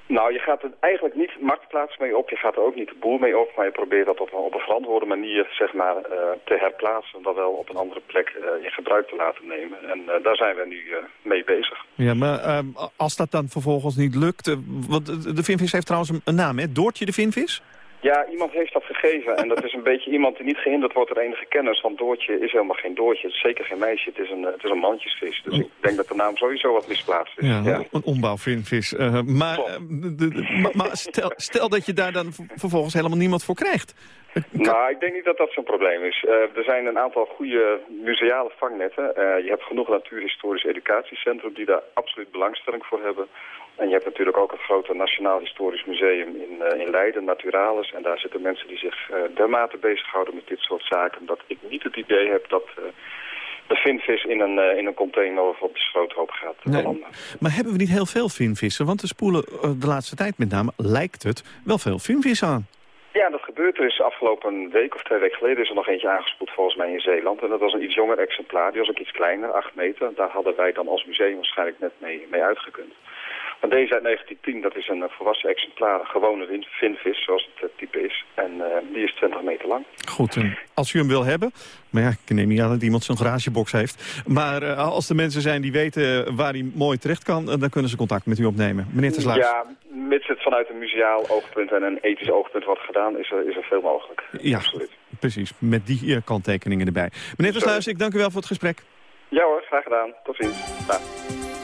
Nou, je gaat er eigenlijk niet marktplaats mee op. Je gaat er ook niet de boer mee op. Maar je probeert dat op een, op een verantwoorde manier zeg maar, uh, te herplaatsen. Dan wel op een andere plek uh, in gebruik te laten nemen. En uh, daar zijn we nu mee bezig. Ja, maar als dat dan vervolgens niet lukt... want de vinvis heeft trouwens een naam, hè? Doortje de vinvis? Ja, iemand heeft dat gegeven. En dat is een beetje iemand die niet gehinderd wordt door enige kennis. Want Doortje is helemaal geen Doortje. Het is zeker geen meisje. Het is een, het is een mandjesvis. Dus ik denk dat de naam sowieso wat misplaatst is. Ja, ja. een ombouwvinvis. Uh, maar de, de, maar, maar stel, stel dat je daar dan vervolgens helemaal niemand voor krijgt. Nou, ik denk niet dat dat zo'n probleem is. Uh, er zijn een aantal goede museale vangnetten. Uh, je hebt genoeg natuurhistorisch educatiecentrum die daar absoluut belangstelling voor hebben. En je hebt natuurlijk ook het grote Nationaal Historisch Museum in, uh, in Leiden, Naturalis. En daar zitten mensen die zich uh, dermate bezighouden met dit soort zaken... dat ik niet het idee heb dat uh, de vinvis in een, in een container of op de schroothoop gaat nee. landen. Maar hebben we niet heel veel vinvissen? Want er spoelen de laatste tijd met name, lijkt het, wel veel vinvissen aan. Ja, dat gebeurt. Er is afgelopen week of twee weken geleden is er nog eentje aangespoeld volgens mij in Zeeland. En dat was een iets jonger exemplaar, die was ook iets kleiner, 8 meter. Daar hadden wij dan als museum waarschijnlijk net mee, mee uitgekund. Maar deze uit 1910, dat is een volwassen exemplaar, een gewone vinvis, zoals het type is. En uh, die is 20 meter lang. Goed, en als u hem wil hebben, maar ja, ik neem niet aan dat iemand zo'n garagebox heeft. Maar uh, als er mensen zijn die weten waar hij mooi terecht kan, dan kunnen ze contact met u opnemen. Meneer Tersluis. Ja, mits het vanuit een museaal oogpunt en een ethisch oogpunt wordt gedaan, is er, is er veel mogelijk. Ja, Absoluut. precies. Met die uh, kanttekeningen erbij. Meneer Tersluis, ik dank u wel voor het gesprek. Ja hoor, graag gedaan. Tot ziens. Ja.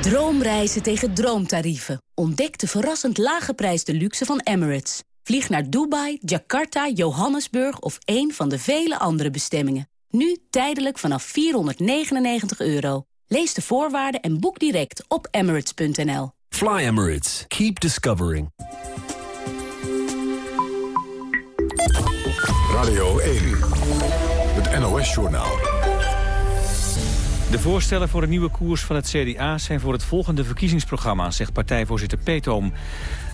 Droomreizen tegen droomtarieven. Ontdek de verrassend lage prijs de luxe van Emirates. Vlieg naar Dubai, Jakarta, Johannesburg of een van de vele andere bestemmingen. Nu tijdelijk vanaf 499 euro. Lees de voorwaarden en boek direct op emirates.nl. Fly Emirates. Keep discovering. Radio 1. Het NOS-journaal. De voorstellen voor een nieuwe koers van het CDA zijn voor het volgende verkiezingsprogramma, zegt partijvoorzitter Peetoom.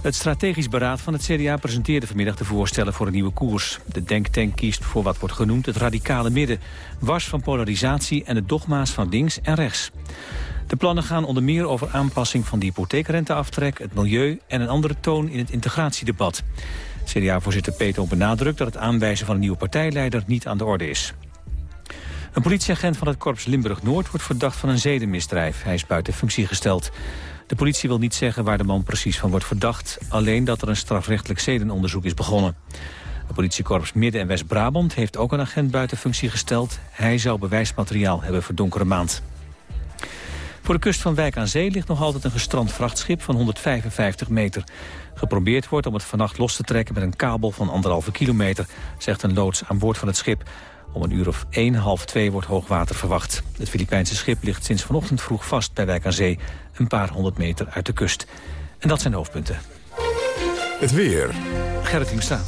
Het strategisch beraad van het CDA presenteerde vanmiddag de voorstellen voor een nieuwe koers. De denktank kiest voor wat wordt genoemd het radicale midden, wars van polarisatie en de dogma's van links en rechts. De plannen gaan onder meer over aanpassing van de hypotheekrenteaftrek, het milieu en een andere toon in het integratiedebat. CDA-voorzitter Peetoom benadrukt dat het aanwijzen van een nieuwe partijleider niet aan de orde is. Een politieagent van het korps Limburg-Noord wordt verdacht van een zedenmisdrijf. Hij is buiten functie gesteld. De politie wil niet zeggen waar de man precies van wordt verdacht. Alleen dat er een strafrechtelijk zedenonderzoek is begonnen. Het politiekorps Midden- en West-Brabant heeft ook een agent buiten functie gesteld. Hij zou bewijsmateriaal hebben voor donkere maand. Voor de kust van Wijk aan Zee ligt nog altijd een gestrand vrachtschip van 155 meter. Geprobeerd wordt om het vannacht los te trekken met een kabel van anderhalve kilometer, zegt een loods aan boord van het schip. Om een uur of 1, half 2 wordt hoogwater verwacht. Het Filipijnse schip ligt sinds vanochtend vroeg vast bij Wijk aan Zee, een paar honderd meter uit de kust. En dat zijn de hoofdpunten. Het weer. Gerrit Hiemstra.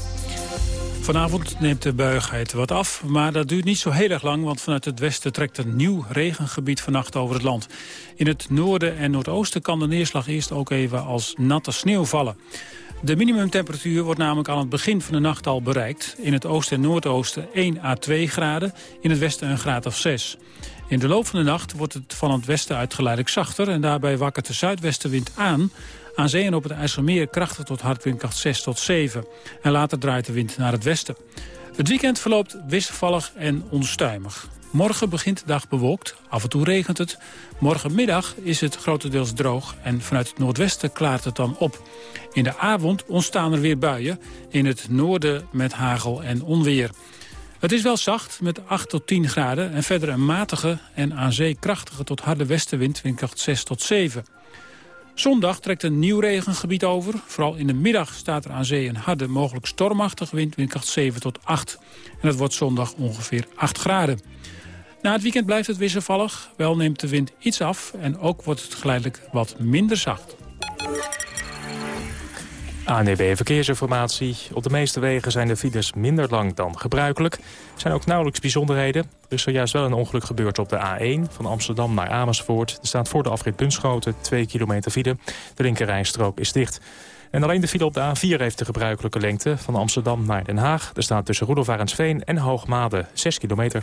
Vanavond neemt de buigheid wat af, maar dat duurt niet zo heel erg lang... want vanuit het westen trekt een nieuw regengebied vannacht over het land. In het noorden en noordoosten kan de neerslag eerst ook even als natte sneeuw vallen. De minimumtemperatuur wordt namelijk aan het begin van de nacht al bereikt. In het oosten en noordoosten 1 à 2 graden, in het westen een graad of 6. In de loop van de nacht wordt het van het westen uit geleidelijk zachter... en daarbij wakkert de zuidwestenwind aan... Aan zee en op het IJsselmeer krachtig tot hardwindkracht 6 tot 7. En later draait de wind naar het westen. Het weekend verloopt wisselvallig en onstuimig. Morgen begint de dag bewolkt, af en toe regent het. Morgenmiddag is het grotendeels droog en vanuit het noordwesten klaart het dan op. In de avond ontstaan er weer buien, in het noorden met hagel en onweer. Het is wel zacht met 8 tot 10 graden en verder een matige en aan zee krachtige tot harde westenwind, windkracht 6 tot 7. Zondag trekt een nieuw regengebied over. Vooral in de middag staat er aan zee een harde, mogelijk stormachtige wind, windkracht 7 tot 8. En dat wordt zondag ongeveer 8 graden. Na het weekend blijft het wisselvallig. Wel neemt de wind iets af en ook wordt het geleidelijk wat minder zacht. ANEB Verkeersinformatie. Op de meeste wegen zijn de files minder lang dan gebruikelijk. Er zijn ook nauwelijks bijzonderheden. Er is zojuist wel een ongeluk gebeurd op de A1 van Amsterdam naar Amersfoort. Er staat voor de afrit Bunschoten 2 kilometer file. De linkerrijstrook is dicht. En alleen de file op de A4 heeft de gebruikelijke lengte van Amsterdam naar Den Haag. Er staat tussen Roelofarensveen en Hoogmade 6 kilometer.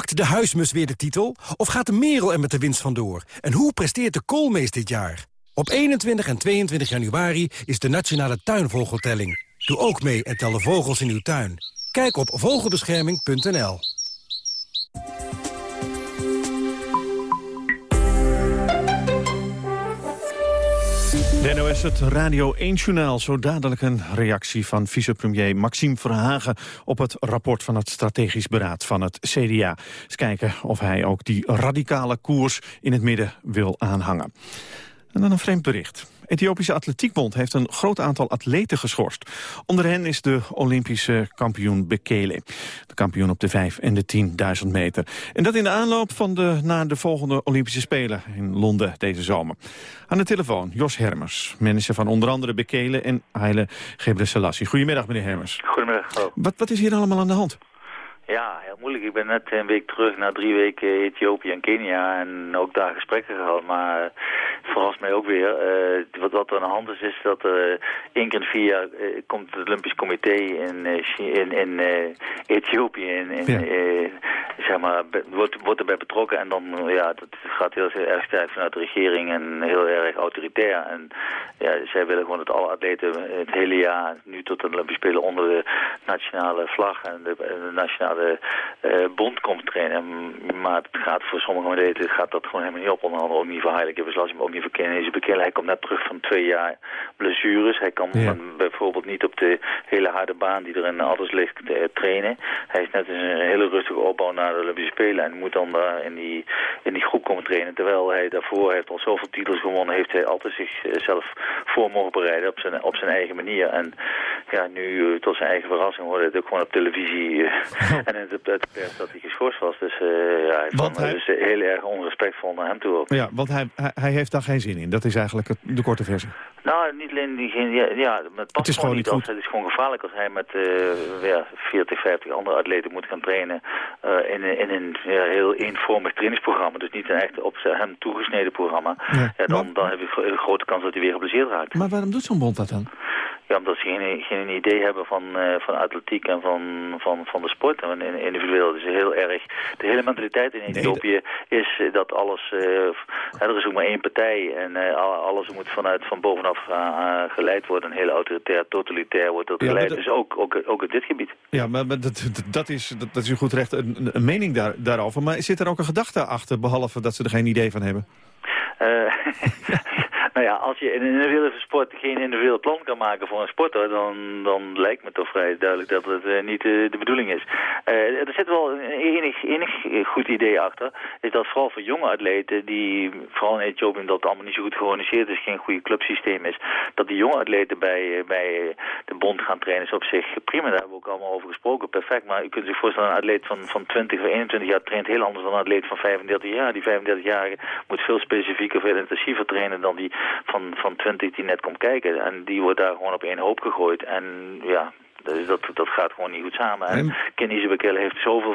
Pakt de huismus weer de titel? Of gaat de merel er met de winst vandoor? En hoe presteert de koolmees dit jaar? Op 21 en 22 januari is de Nationale Tuinvogeltelling. Doe ook mee en tel de vogels in uw tuin. Kijk op vogelbescherming.nl. De NOS, het Radio 1-journaal. Zo dadelijk een reactie van vicepremier Maxime Verhagen... op het rapport van het strategisch beraad van het CDA. Eens kijken of hij ook die radicale koers in het midden wil aanhangen. En dan een vreemd bericht. Ethiopische Atletiekbond heeft een groot aantal atleten geschorst. Onder hen is de Olympische kampioen Bekele. De kampioen op de 5 en de 10.000 meter. En dat in de aanloop van de, naar de volgende Olympische Spelen in Londen deze zomer. Aan de telefoon Jos Hermers, manager van onder andere Bekele en Haile Gebrselassie. Goedemiddag meneer Hermers. Goedemiddag. Wat, wat is hier allemaal aan de hand? Ja, heel moeilijk. Ik ben net een week terug na drie weken Ethiopië en Kenia en ook daar gesprekken gehad. Maar verrast mij ook weer. Uh, wat, wat er aan de hand is, is dat er uh, één keer in vier jaar komt het Olympisch Comité in, in, in Ethiopië in, in ja. zeg maar, wordt, wordt erbij betrokken. En dan, ja, dat gaat heel, heel erg sterk vanuit de regering en heel erg autoritair. En ja, zij willen gewoon dat alle atleten het hele jaar nu tot de Olympische Spelen onder de nationale vlag en de, de nationale uh, bond komt trainen. Maar het gaat voor sommige atleten gaat dat gewoon helemaal niet op. Onder andere ook niet voor Heilige Beslassie, maar ook niet voor Kennedy's Bekele. Hij komt net terug van twee jaar blessures. Hij kan ja. bijvoorbeeld niet op de hele harde baan die er in alles ligt uh, trainen. Hij is net eens een hele rustige opbouw naar de Olympische Spelen. En moet dan daar in die, in die groep komen trainen. Terwijl hij daarvoor heeft al zoveel titels gewonnen. Heeft hij altijd zichzelf voor mogen bereiden op zijn, op zijn eigen manier. En ja, nu tot zijn eigen verrassing wordt het ook gewoon op televisie en de, de pers dat hij geschorst was. Dus uh, ja, hij vond hij... dus heel erg onrespectvol naar hem toe ook. Ja, want hij, hij, hij, heeft daar geen zin in. Dat is eigenlijk het, de korte versie. Nou, niet alleen die geen... Ja, ja het, het is gewoon niet goed. Het is gewoon gevaarlijk als hij met uh, ja, 40, 50 andere atleten moet gaan trainen uh, in, in een ja, heel eenvormig trainingsprogramma. Dus niet een echt op hem toegesneden programma. Ja, ja dan, maar... dan heb je een grote kans dat hij weer geblesseerd raakt. Maar waarom doet zo'n bond dat dan? Ja, omdat ze geen, geen idee hebben van, uh, van atletiek en van, van, van de sport. En individueel is heel erg... De hele mentaliteit in Ethiopië is dat alles... er is ook maar één partij en alles moet vanuit van bovenaf geleid worden. Een heel autoritair, totalitair wordt dat geleid. dus ook, ook, ook in dit gebied. Ja, maar, dat, dat, is, dat, dat is een goed recht. Een, een mening daar, daarover. Maar zit er ook een gedachte achter, behalve dat ze er geen idee van hebben? (laughs) Uh, nou ja, als je in een individuele sport geen individueel plan kan maken voor een sporter, dan, dan lijkt me toch vrij duidelijk dat het uh, niet uh, de bedoeling is. er zit wel een enig, enig goed idee achter, is dat vooral voor jonge atleten, die vooral in Ethiopië dat allemaal niet zo goed georganiseerd is, geen goede clubsysteem is, dat die jonge atleten bij, bij de bond gaan trainen is op zich prima, daar hebben we ook allemaal over gesproken, perfect. Maar u kunt zich voorstellen, een atleet van, van 20 of 21 jaar traint heel anders dan een atleet van 35 jaar. Die 35-jarige moet veel specifieker, veel intensiever trainen dan die van, van 20 die net komt kijken. En die wordt daar gewoon op één hoop gegooid. En ja, dus dat, dat gaat gewoon niet goed samen. En, en... Heeft zoveel,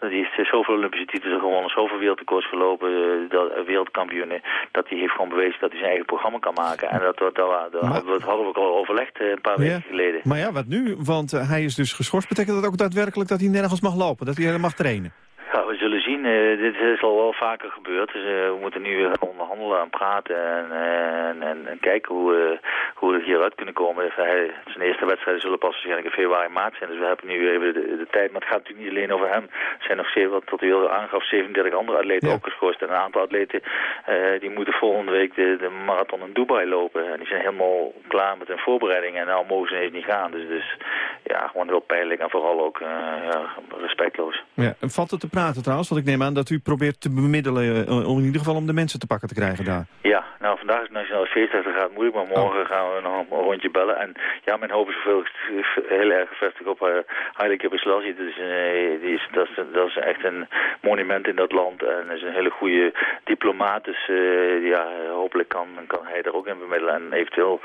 die heeft zoveel Olympische titels gewonnen, zoveel wereldrecords gelopen, eh, dat, eh, wereldkampioenen, dat hij heeft gewoon bewezen dat hij zijn eigen programma kan maken. En dat, dat, dat, dat, hadden we ook al overlegd eh, een paar weken geleden. Maar ja, wat nu? Want hij is dus geschorst. Betekent dat ook daadwerkelijk dat hij nergens mag lopen? Dat hij mag trainen? Ja, we zullen zien. Uh, dit is al wel vaker gebeurd. Dus uh, we moeten nu onderhandelen en praten en, en, en, en, kijken hoe, hoe we hieruit kunnen komen. Zijn eerste wedstrijden zullen pas waarschijnlijk in februari, maart zijn. Dus we hebben nu even de, de, tijd. Maar het gaat natuurlijk niet alleen over hem. Er zijn nog, zeven, wat tot u al aangaf, 37 andere atleten ook geschorst. En een aantal atleten die moeten volgende week de, de, marathon in Dubai lopen. En die zijn helemaal klaar met hun voorbereidingen. En nou mogen ze ineens niet gaan. Dus, dus ja, gewoon heel pijnlijk en vooral ook ja, respectloos. Ja, valt het te praten trouwens? Want ik neem aan dat u probeert te bemiddelen... Eh, om in ieder geval om de mensen te pakken te krijgen daar. Ja, vandaag is Nationale Feestdag, dat gaat moeilijk. Maar morgen oh. gaan we nog een rondje bellen. En ja, mijn hoop is veel, heel erg gevestigd op uh, Haile Gebrselassie. Dus, uh, die is, dat, is, dat is echt een monument in dat land. En is een hele goede diplomaat. Dus uh, ja, hopelijk kan, kan hij er ook in bemiddelen. En eventueel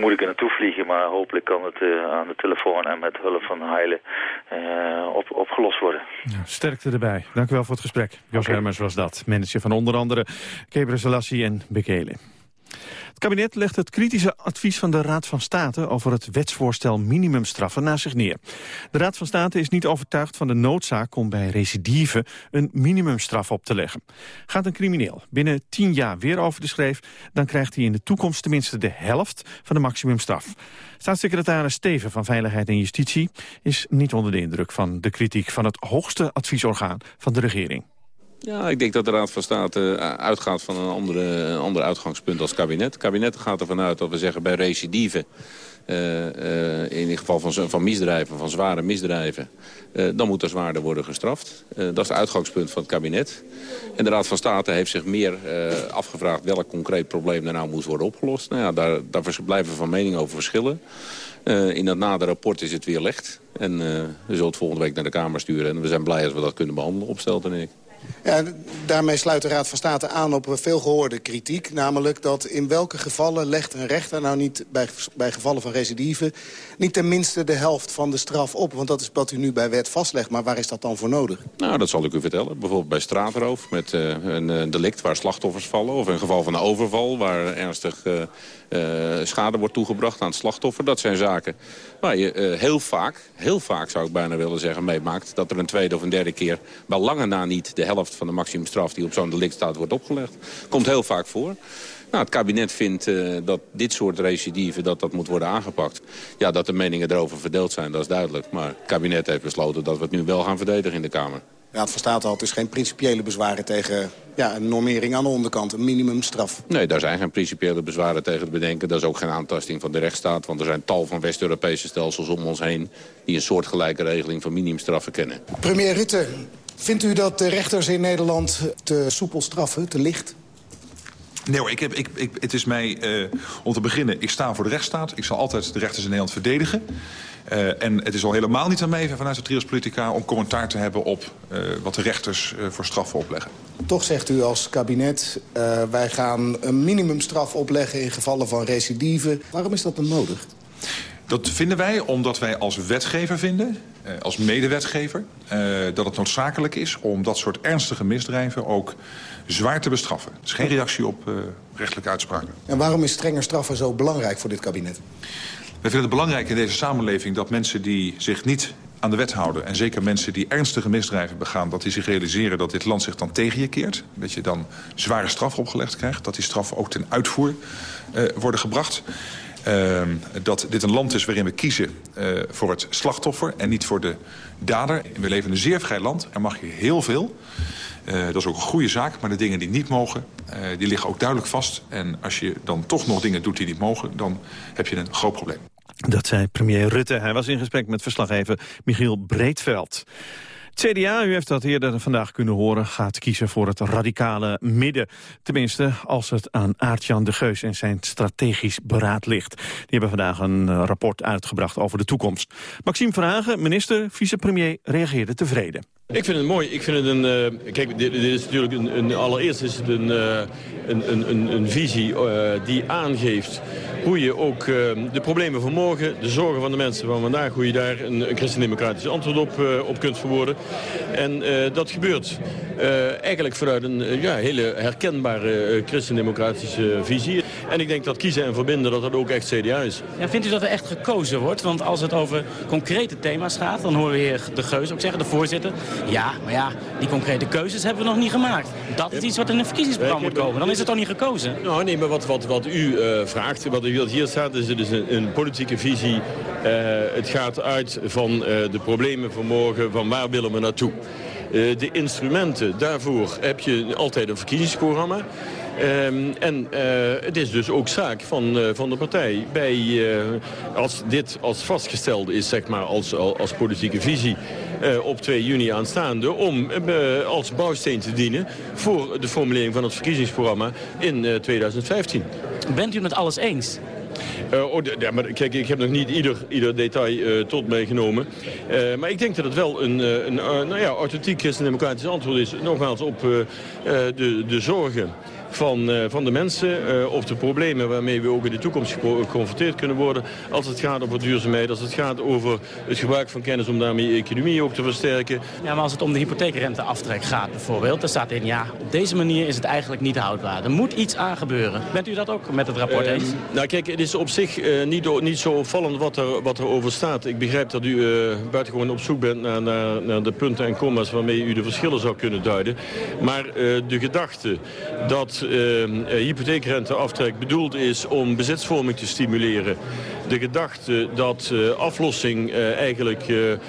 moet ik er naartoe vliegen. Maar hopelijk kan het aan de telefoon en met hulp van Haile op, opgelost worden. Ja, sterkte erbij. Dank u wel voor het gesprek. Jos okay. Hermers was dat. Manager van onder andere Gebre Selassie en Bekele. Het kabinet legt het kritische advies van de Raad van State over het wetsvoorstel minimumstraffen naar zich neer. De Raad van State is niet overtuigd van de noodzaak om bij recidive een minimumstraf op te leggen. Gaat een crimineel binnen tien jaar weer over de schreef, dan krijgt hij in de toekomst tenminste de helft van de maximumstraf. Staatssecretaris Steven van Veiligheid en Justitie is niet onder de indruk van de kritiek van het hoogste adviesorgaan van de regering. Ja, ik denk dat de Raad van State eh, uitgaat van een, andere, ander uitgangspunt als kabinet. Het kabinet gaat ervan uit dat we zeggen bij recidive... Uh, uh, in ieder geval van, van misdrijven, van zware misdrijven... Dan moet er zwaarder worden gestraft. dat is het uitgangspunt van het kabinet. En de Raad van State heeft zich meer afgevraagd... welk concreet probleem er nou moet worden opgelost. Nou ja, daar, daar blijven we van mening over verschillen. in dat nader rapport is het weer licht. En we zullen het volgende week naar de Kamer sturen. En we zijn blij als we dat kunnen behandelen, opstelt en ik. Ja, daarmee sluit de Raad van State aan op veel gehoorde kritiek. Namelijk dat in welke gevallen legt een rechter nou niet bij, bij gevallen van recidive... niet tenminste de helft van de straf op. Want dat is wat u nu bij wet vastlegt. Maar waar is dat dan voor nodig? Nou, dat zal ik u vertellen. Bijvoorbeeld bij straatroof met uh, een uh, delict waar slachtoffers vallen. Of in geval van een overval waar ernstig uh, schade wordt toegebracht aan het slachtoffer. Dat zijn zaken waar je heel vaak, heel vaak zou ik bijna willen zeggen, meemaakt... dat er een tweede of een derde keer wel lange na niet de helft van de maximumstraf die op zo'n delict staat wordt opgelegd. Komt heel vaak voor. Nou, het kabinet vindt uh, dat dit soort recidive dat dat moet worden aangepakt. Ja, dat de meningen erover verdeeld zijn, dat is duidelijk. Maar het kabinet heeft besloten dat we het nu wel gaan verdedigen in de Kamer. De Raad van State had dus geen principiële bezwaren tegen ja, een normering aan de onderkant, een minimumstraf. Nee, daar zijn geen principiële bezwaren tegen te bedenken. Dat is ook geen aantasting van de rechtsstaat, want er zijn tal van West-Europese stelsels om ons heen... die een soortgelijke regeling van minimumstraffen kennen. Premier Rutte, Vindt u dat de rechters in Nederland te soepel straffen, te licht? Nee hoor, ik heb, ik, ik, het is mij, uh, om te beginnen, ik sta voor de rechtsstaat. Ik zal altijd de rechters in Nederland verdedigen. Uh, en het is al helemaal niet aan mij vanuit de trios politica... om commentaar te hebben op uh, wat de rechters voor straffen opleggen. Toch zegt u als kabinet, wij gaan een minimumstraf opleggen... in gevallen van recidive. Waarom is dat dan nodig? Dat vinden wij omdat wij als wetgever vinden, eh, als medewetgever... Eh, dat het noodzakelijk is om dat soort ernstige misdrijven ook zwaar te bestraffen. Het is geen reactie op uh, rechtelijke uitspraken. En waarom is strenger straffen zo belangrijk voor dit kabinet? Wij vinden het belangrijk in deze samenleving dat mensen die zich niet aan de wet houden... en zeker mensen die ernstige misdrijven begaan... dat die zich realiseren dat dit land zich dan tegen je keert. Dat je dan zware straf opgelegd krijgt. Dat die straffen ook ten uitvoer uh, worden gebracht. Uh, dat dit een land is waarin we kiezen uh, voor het slachtoffer en niet voor de dader. We leven in een zeer vrij land. Er mag je heel veel. Uh, dat is ook een goede zaak, maar de dingen die niet mogen... Uh, die liggen ook duidelijk vast. En als je dan toch nog dingen doet die niet mogen... dan heb je een groot probleem. Dat zei premier Rutte. Hij was in gesprek met verslaggever Michiel Breedveld. Het CDA, u heeft dat eerder vandaag kunnen horen, gaat kiezen voor het radicale midden. Tenminste, als het aan Aartjan de Geus en zijn strategisch beraad ligt. Die hebben vandaag een eh, rapport uitgebracht over de toekomst. Maxime Verhagen, minister, vicepremier, reageerde tevreden. Ik vind het mooi. Ik vind het een. Uh, kijk, dit, is natuurlijk een, een. allereerst is het een, uh, een, een, een, visie uh, die aangeeft hoe je ook de problemen van morgen, de zorgen van de mensen van vandaag, hoe je daar een, een christendemocratisch antwoord op, op kunt verwoorden. En dat gebeurt eigenlijk vanuit een ja, hele herkenbare christendemocratische visie. En ik denk dat kiezen en verbinden dat dat ook echt CDA is. Ja, vindt u dat er echt gekozen wordt? Want als het over concrete thema's gaat, dan horen we heer De Geus ook zeggen, de voorzitter. Ja, maar ja, die concrete keuzes hebben we nog niet gemaakt. Dat is iets wat in een verkiezingsprogramma moet komen. Dan is het toch niet gekozen? Nou, nee, maar wat, wat, wat u uh, vraagt, wat hier staat, is, is een, een politieke visie. Uh, het gaat uit van uh, de problemen van morgen, van waar willen we naartoe. de instrumenten, daarvoor heb je altijd een verkiezingsprogramma. Um, en uh, het is dus ook zaak van, uh, van de partij. Bij, uh, als dit als vastgesteld is, zeg maar, als, als politieke visie op 2 juni aanstaande... om als bouwsteen te dienen voor de formulering van het verkiezingsprogramma in 2015. Bent u het met alles eens? Uh, oh, ja, maar kijk, ik heb nog niet ieder, ieder detail uh, tot mij genomen. Uh, maar ik denk dat het wel een, een nou ja, authentiek christendemocratisch antwoord is... nogmaals op de, de zorgen van, uh, van de mensen... Uh, of de problemen waarmee we ook in de toekomst geconfronteerd kunnen worden... als het gaat over duurzaamheid, als het gaat over het gebruik van kennis... om daarmee de economie ook te versterken. Ja, maar als het om de hypotheekrenteaftrek gaat bijvoorbeeld... dan staat in, ja, op deze manier is het eigenlijk niet houdbaar. Er moet iets aan gebeuren. Bent u dat ook met het rapport eens? Uh, nou kijk, het is op zich uh, niet, niet zo opvallend wat er, wat er over staat. Ik begrijp dat u buitengewoon op zoek bent naar, naar, naar, de punten en commas... waarmee u de verschillen zou kunnen duiden. Maar de gedachte dat uh, hypotheekrenteaftrek bedoeld is om bezitsvorming te stimuleren. De gedachte dat uh, aflossing uh, eigenlijk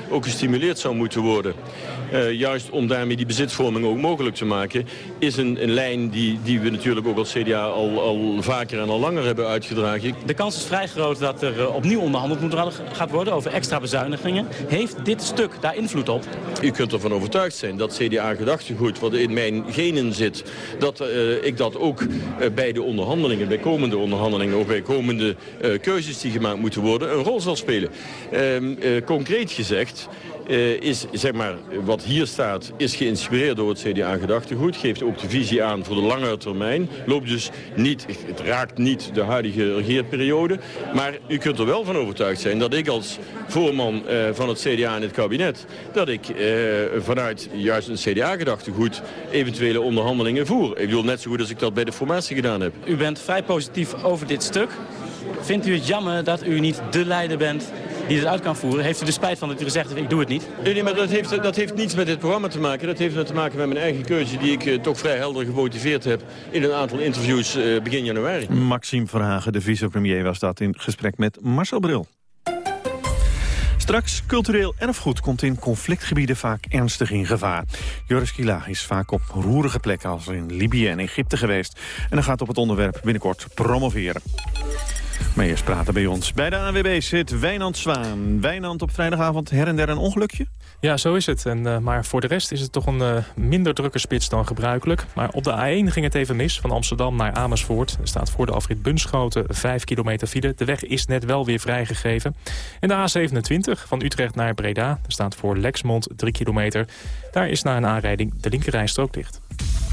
ook gestimuleerd zou moeten worden. Juist om daarmee die bezitvorming ook mogelijk te maken... is een, een lijn die, die we natuurlijk ook als CDA al, al vaker en al langer hebben uitgedragen. De kans is vrij groot dat er opnieuw onderhandeld moet gaat worden over extra bezuinigingen. Heeft dit stuk daar invloed op? U kunt ervan overtuigd zijn dat CDA-gedachtegoed wat in mijn genen zit... dat uh, ik dat ook bij de onderhandelingen, bij komende onderhandelingen... of bij komende keuzes die gemaakt moeten worden, een rol zal spelen. Ehm, concreet gezegd uh, is, zeg maar, wat hier staat, is geïnspireerd door het CDA-gedachtegoed. Geeft ook de visie aan voor de langere termijn. Loopt dus niet, het raakt niet de huidige regeerperiode. Maar u kunt er wel van overtuigd zijn dat ik als voorman uh, van het CDA in het kabinet... dat ik vanuit juist een CDA-gedachtegoed eventuele onderhandelingen voer. Ik bedoel net zo goed als ik dat bij de formatie gedaan heb. U bent vrij positief over dit stuk. Vindt u het jammer dat u niet de leider bent die het uit kan voeren. Heeft u er spijt van dat u gezegd heeft, ik doe het niet? Nee, maar dat heeft, dat heeft niets met dit programma te maken. Dat heeft te maken met mijn eigen keuze die ik uh, toch vrij helder gemotiveerd heb... in een aantal interviews uh, begin januari. Maxime Verhagen, de vicepremier, was dat in gesprek met Marcel Bril. Straks, cultureel erfgoed komt in conflictgebieden vaak ernstig in gevaar. Joris Kila is vaak op roerige plekken als in Libië en Egypte geweest. En hij gaat op het onderwerp binnenkort promoveren. Maar eerst praten bij ons. Bij de AWB zit Wijnand Zwaan. Wijnand op vrijdagavond her en der een ongelukje? Ja, zo is het. En, uh, maar voor de rest is het toch een uh, minder drukke spits dan gebruikelijk. Maar op de A1 ging het even mis, van Amsterdam naar Amersfoort. Er staat voor de afrit Bunschoten 5 kilometer file. De weg is net wel weer vrijgegeven. En de A27 van Utrecht naar Breda. Er staat voor Lexmond 3 kilometer. Daar is na een aanrijding de linkerrijstrook dicht.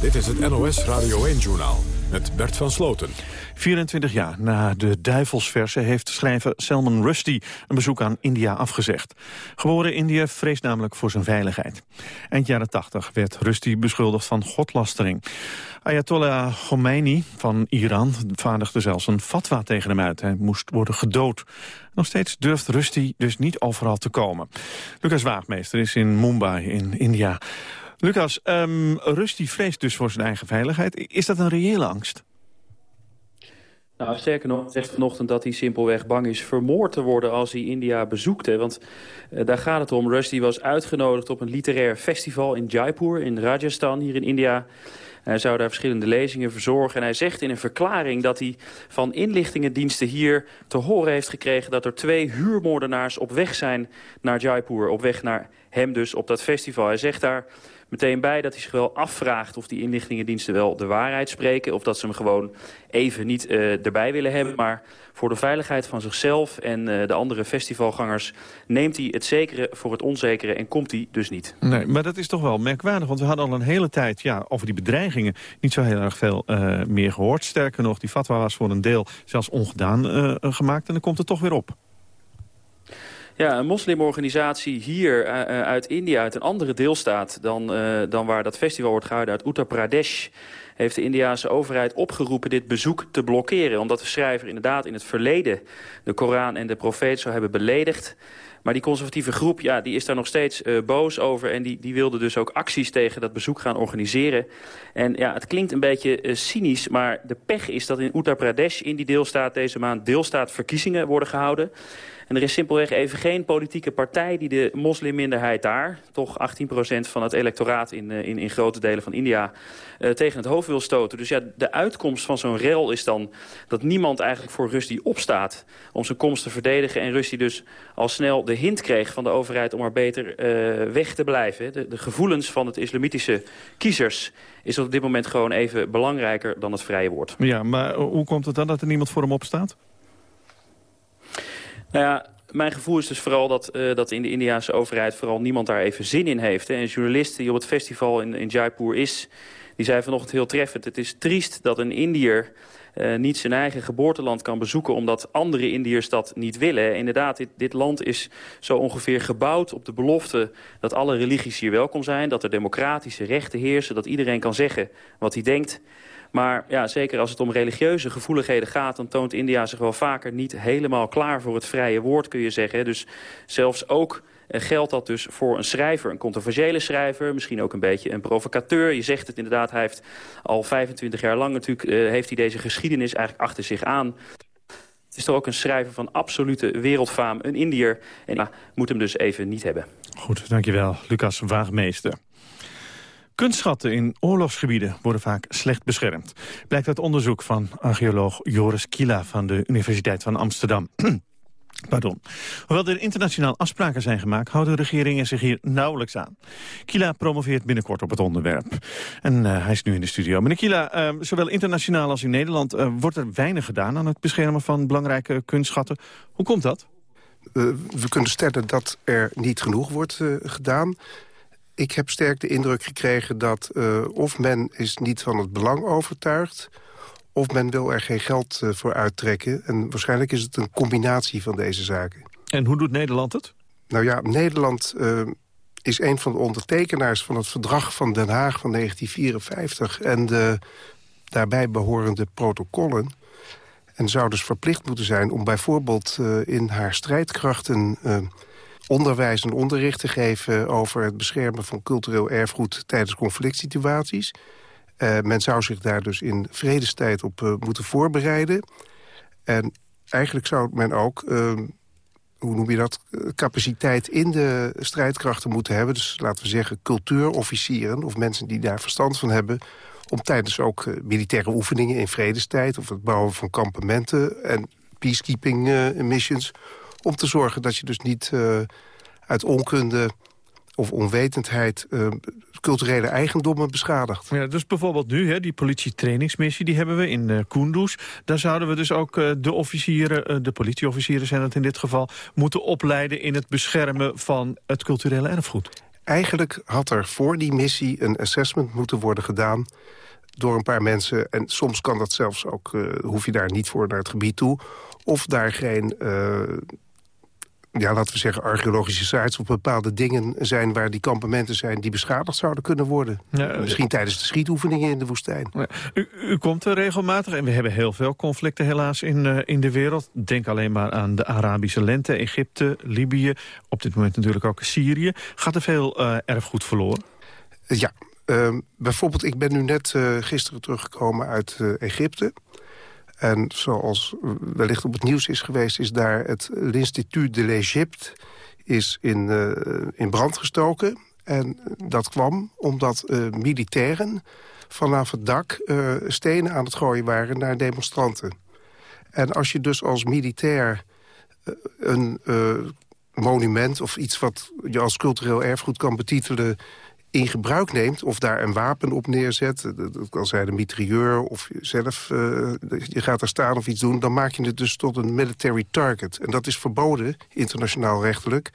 Dit is het NOS Radio 1-journaal met Bert van Sloten. 24 jaar na de duivelsverse heeft schrijver Salman Rushdie een bezoek aan India afgezegd. Geboren India vreest namelijk voor zijn veiligheid. Eind jaren 80 werd Rushdie beschuldigd van godlastering. Ayatollah Khomeini van Iran vaardigde zelfs een fatwa tegen hem uit. Hij moest worden gedood. Nog steeds durft Rushdie dus niet overal te komen. Lucas Waagmeester is in Mumbai in India. Lucas, um, Rusty vreest dus voor zijn eigen veiligheid. Is dat een reële angst? Nou, sterker nog, zegt vanochtend dat hij simpelweg bang is vermoord te worden als hij India bezoekt. Want uh, daar gaat het om. Rusty was uitgenodigd op een literair festival in Jaipur in Rajasthan, hier in India. Hij zou daar verschillende lezingen verzorgen. En hij zegt in een verklaring dat hij van inlichtingendiensten hier te horen heeft gekregen... dat er twee huurmoordenaars op weg zijn naar Jaipur. Op weg naar hem dus op dat festival. Hij zegt daar meteen bij dat hij zich wel afvraagt of die inlichtingendiensten wel de waarheid spreken. Of dat ze hem gewoon even niet uh, erbij willen hebben. Maar voor de veiligheid van zichzelf en uh, de andere festivalgangers neemt hij het zekere voor het onzekere en komt hij dus niet. Nee, maar dat is toch wel merkwaardig, want we hadden al een hele tijd ja, over die bedreigingen niet zo heel erg veel uh, meer gehoord. Sterker nog, die fatwa was voor een deel zelfs ongedaan gemaakt en dan komt het toch weer op. Ja, een moslimorganisatie hier uh, uit India, uit een andere deelstaat dan, uh, dan waar dat festival wordt gehouden, uit Uttar Pradesh, heeft de Indiaanse overheid opgeroepen dit bezoek te blokkeren. Omdat de schrijver inderdaad in het verleden de Koran en de profeet zou hebben beledigd. Maar die conservatieve groep ja, die is daar nog steeds boos over. En die, die wilde dus ook acties tegen dat bezoek gaan organiseren. En ja, het klinkt een beetje cynisch, maar de pech is dat in Uttar Pradesh... in die deelstaat deze maand deelstaatverkiezingen worden gehouden. En er is simpelweg even geen politieke partij die de moslimminderheid daar... toch 18% van het electoraat in, in, in grote delen van India... Uh, tegen het hoofd wil stoten. Dus ja, de uitkomst van zo'n rel is dan dat niemand eigenlijk voor Rusty opstaat... om zijn komst te verdedigen. En Rusty dus al snel de hint kreeg van de overheid om maar beter uh, weg te blijven. De, de gevoelens van het islamitische kiezers is op dit moment gewoon even belangrijker dan het vrije woord. Ja, maar hoe komt het dan dat er niemand voor hem opstaat? Nou ja, mijn gevoel is dus vooral dat, uh, dat in de Indiaanse overheid vooral niemand daar even zin in heeft. Hè. Een journalist die op het festival in, in Jaipur is, die zei vanochtend heel treffend... het is triest dat een Indiër uh, niet zijn eigen geboorteland kan bezoeken... omdat andere Indiërs dat niet willen. Inderdaad, dit, dit land is zo ongeveer gebouwd op de belofte... dat alle religies hier welkom zijn, dat er democratische rechten heersen... dat iedereen kan zeggen wat hij denkt... Maar ja, zeker als het om religieuze gevoeligheden gaat... dan toont India zich wel vaker niet helemaal klaar voor het vrije woord, kun je zeggen. Dus zelfs ook uh, geldt dat dus voor een schrijver, een controversiële schrijver... misschien ook een beetje een provocateur. Je zegt het inderdaad, hij heeft al 25 jaar lang natuurlijk... Uh, heeft hij deze geschiedenis eigenlijk achter zich aan... Het is toch ook een schrijver van absolute wereldfaam, een Indiër. En ja, moet hem dus even niet hebben. Goed, dankjewel, Lucas Waagmeester. Kunstschatten in oorlogsgebieden worden vaak slecht beschermd. Blijkt uit onderzoek van archeoloog Joris Kila van de Universiteit van Amsterdam. (clears throat) Pardon. Hoewel er internationaal afspraken zijn gemaakt... houden regeringen zich hier nauwelijks aan. Kila promoveert binnenkort op het onderwerp. En uh, hij is nu in de studio. Meneer Kila, uh, zowel internationaal als in Nederland... Uh, wordt er weinig gedaan aan het beschermen van belangrijke kunstschatten. Hoe komt dat? we kunnen stellen dat er niet genoeg wordt gedaan ik heb sterk de indruk gekregen dat uh, of men is niet van het belang overtuigd... of men wil er geen geld uh, voor uittrekken. En waarschijnlijk is het een combinatie van deze zaken. En hoe doet Nederland het? Nou ja, Nederland uh, is een van de ondertekenaars van het verdrag van Den Haag van 1954... en de daarbij behorende protocollen. En zou dus verplicht moeten zijn om bijvoorbeeld in haar strijdkrachten onderwijs en onderricht te geven... over het beschermen van cultureel erfgoed tijdens conflict situaties. Uh, men zou zich daar dus in vredestijd op uh, moeten voorbereiden. En eigenlijk zou men ook, uh, hoe noem je dat, capaciteit in de strijdkrachten moeten hebben. Dus laten we zeggen cultuurofficieren of mensen die daar verstand van hebben om tijdens ook militaire oefeningen in vredestijd... of het bouwen van kampementen en peacekeeping missions om te zorgen dat je dus niet uh, uit onkunde of onwetendheid uh, culturele eigendommen beschadigt. Ja, dus bijvoorbeeld nu, hè, die politietrainingsmissie, die hebben we in uh, Kunduz. Daar zouden we dus ook uh, de officieren, de politieofficieren zijn het in dit geval... moeten opleiden in het beschermen van het culturele erfgoed. Eigenlijk had er voor die missie een assessment moeten worden gedaan door een paar mensen. En soms kan dat zelfs ook, uh, hoef je daar niet voor naar het gebied toe. Of daar geen uh, ja, laten we zeggen, archeologische sites... of bepaalde dingen zijn waar die kampementen zijn... die beschadigd zouden kunnen worden. Ja, Misschien tijdens de schietoefeningen in de woestijn. Ja. U, u, komt er regelmatig en we hebben heel veel conflicten helaas in, uh, in de wereld. Denk alleen maar aan de Arabische lente, Egypte, Libië... op dit moment natuurlijk ook Syrië. Gaat er veel uh, erfgoed verloren? Ja, uh, bijvoorbeeld ik ben nu net gisteren teruggekomen uit Egypte... En zoals wellicht op het nieuws is geweest... is daar het l'Institut de l'Egypte is in, uh, in brand gestoken. En dat kwam omdat uh, militairen vanaf het dak uh, stenen aan het gooien waren naar demonstranten. En als je dus als militair een monument of iets wat je als cultureel erfgoed kan betitelen in gebruik neemt of daar een wapen op neerzet... dat kan zijn een mitrailleur of zelf uh, je gaat daar staan of iets doen... dan maak je het dus tot een military target. En dat is verboden, internationaal rechtelijk.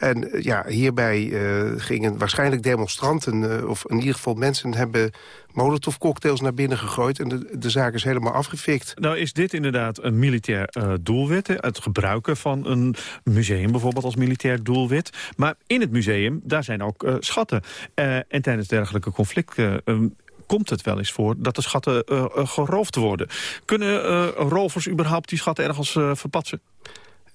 En eh, ja, hierbij uh, gingen waarschijnlijk demonstranten... Uh, of in ieder geval mensen hebben molotovcocktails naar binnen gegooid... en de, de zaak is helemaal afgefikt. Nou is dit inderdaad een militair uh, doelwit. Het gebruiken van een museum bijvoorbeeld als militair doelwit. Maar in het museum, daar zijn ook schatten. en tijdens dergelijke conflicten um, komt het wel eens voor dat de schatten geroofd worden. Kunnen rovers überhaupt die schatten ergens uh, verpatsen?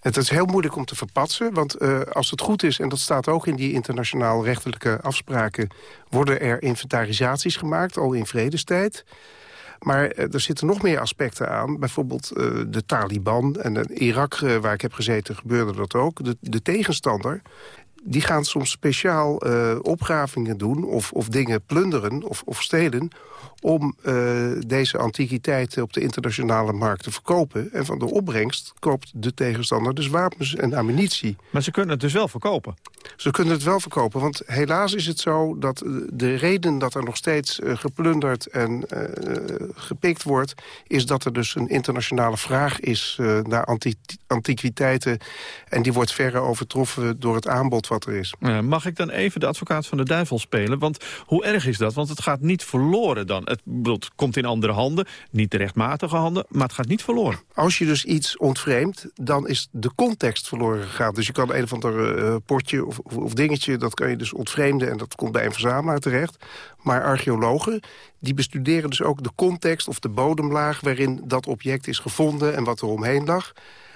Het is heel moeilijk om te verpatsen, want uh, als het goed is... en dat staat ook in die internationaal rechtelijke afspraken... worden er inventarisaties gemaakt, al in vredestijd. Maar uh, er zitten nog meer aspecten aan. Bijvoorbeeld uh, de Taliban en in Irak, waar ik heb gezeten, gebeurde dat ook. De, de tegenstander die gaan soms speciaal uh, opgravingen doen of, of dingen plunderen of, of stelen om uh, deze antiquiteiten op de internationale markt te verkopen. En van de opbrengst koopt de tegenstander dus wapens en ammunitie. Maar ze kunnen het dus wel verkopen? Ze kunnen het wel verkopen, want helaas is het zo dat de reden dat er nog steeds uh, geplunderd en uh, gepikt wordt... is dat er dus een internationale vraag is naar anti antiquiteiten... en die wordt verre overtroffen door het aanbod wat er is. mag ik dan even de advocaat van de duivel spelen? Want hoe erg is dat? Want het gaat niet verloren dan. Het, het komt in andere handen, niet de rechtmatige handen... maar het gaat niet verloren. Als je dus iets ontvreemdt, dan is de context verloren gegaan. Dus je kan een of ander uh, potje of, dingetje... dat kan je dus ontvreemden en dat komt bij een verzamelaar terecht. Maar archeologen die bestuderen dus ook de context of de bodemlaag... waarin dat object is gevonden en wat er omheen lag...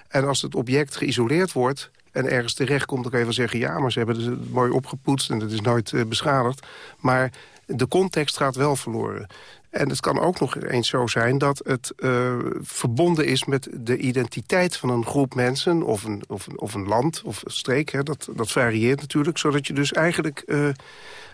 En als het object geïsoleerd wordt en ergens terecht komt, dan kan je wel zeggen... ja, maar ze hebben het mooi opgepoetst en het is nooit uh, beschadigd. Maar de context gaat wel verloren. En het kan ook nog eens zo zijn dat het uh, verbonden is met de identiteit van een groep mensen... of een, of een, of een land of een streek. Hè. Dat, dat varieert natuurlijk, zodat je dus eigenlijk... Uh,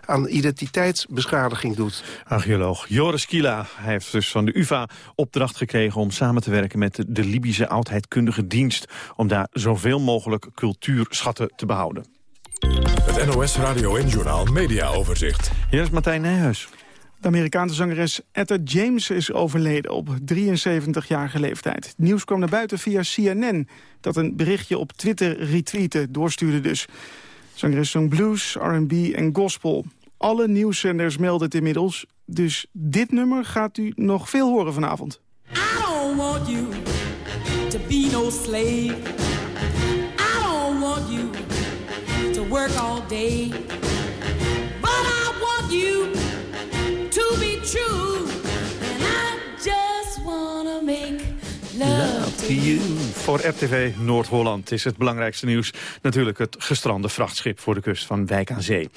aan identiteitsbeschadiging doet. Archeoloog Joris Kila hij heeft dus van de UvA opdracht gekregen... om samen te werken met de, de Libische oudheidkundige dienst... om daar zoveel mogelijk cultuurschatten te behouden. Het NOS Radio en Journaal Media Overzicht. Hier is Martijn Nijhuis. De Amerikaanse zangeres Etta James is overleden op 73-jarige leeftijd. Het nieuws kwam naar buiten via CNN, dat een berichtje op Twitter retweette, doorstuurde dus. Zangeres zong blues, R&B en gospel. Alle nieuwszenders melden het inmiddels, dus dit nummer gaat u nog veel horen vanavond. I don't want you to be no slave. I don't want you to work all day. Voor RTV Noord-Holland is het belangrijkste nieuws natuurlijk het gestrande vrachtschip voor de kust van Wijk aan Zee.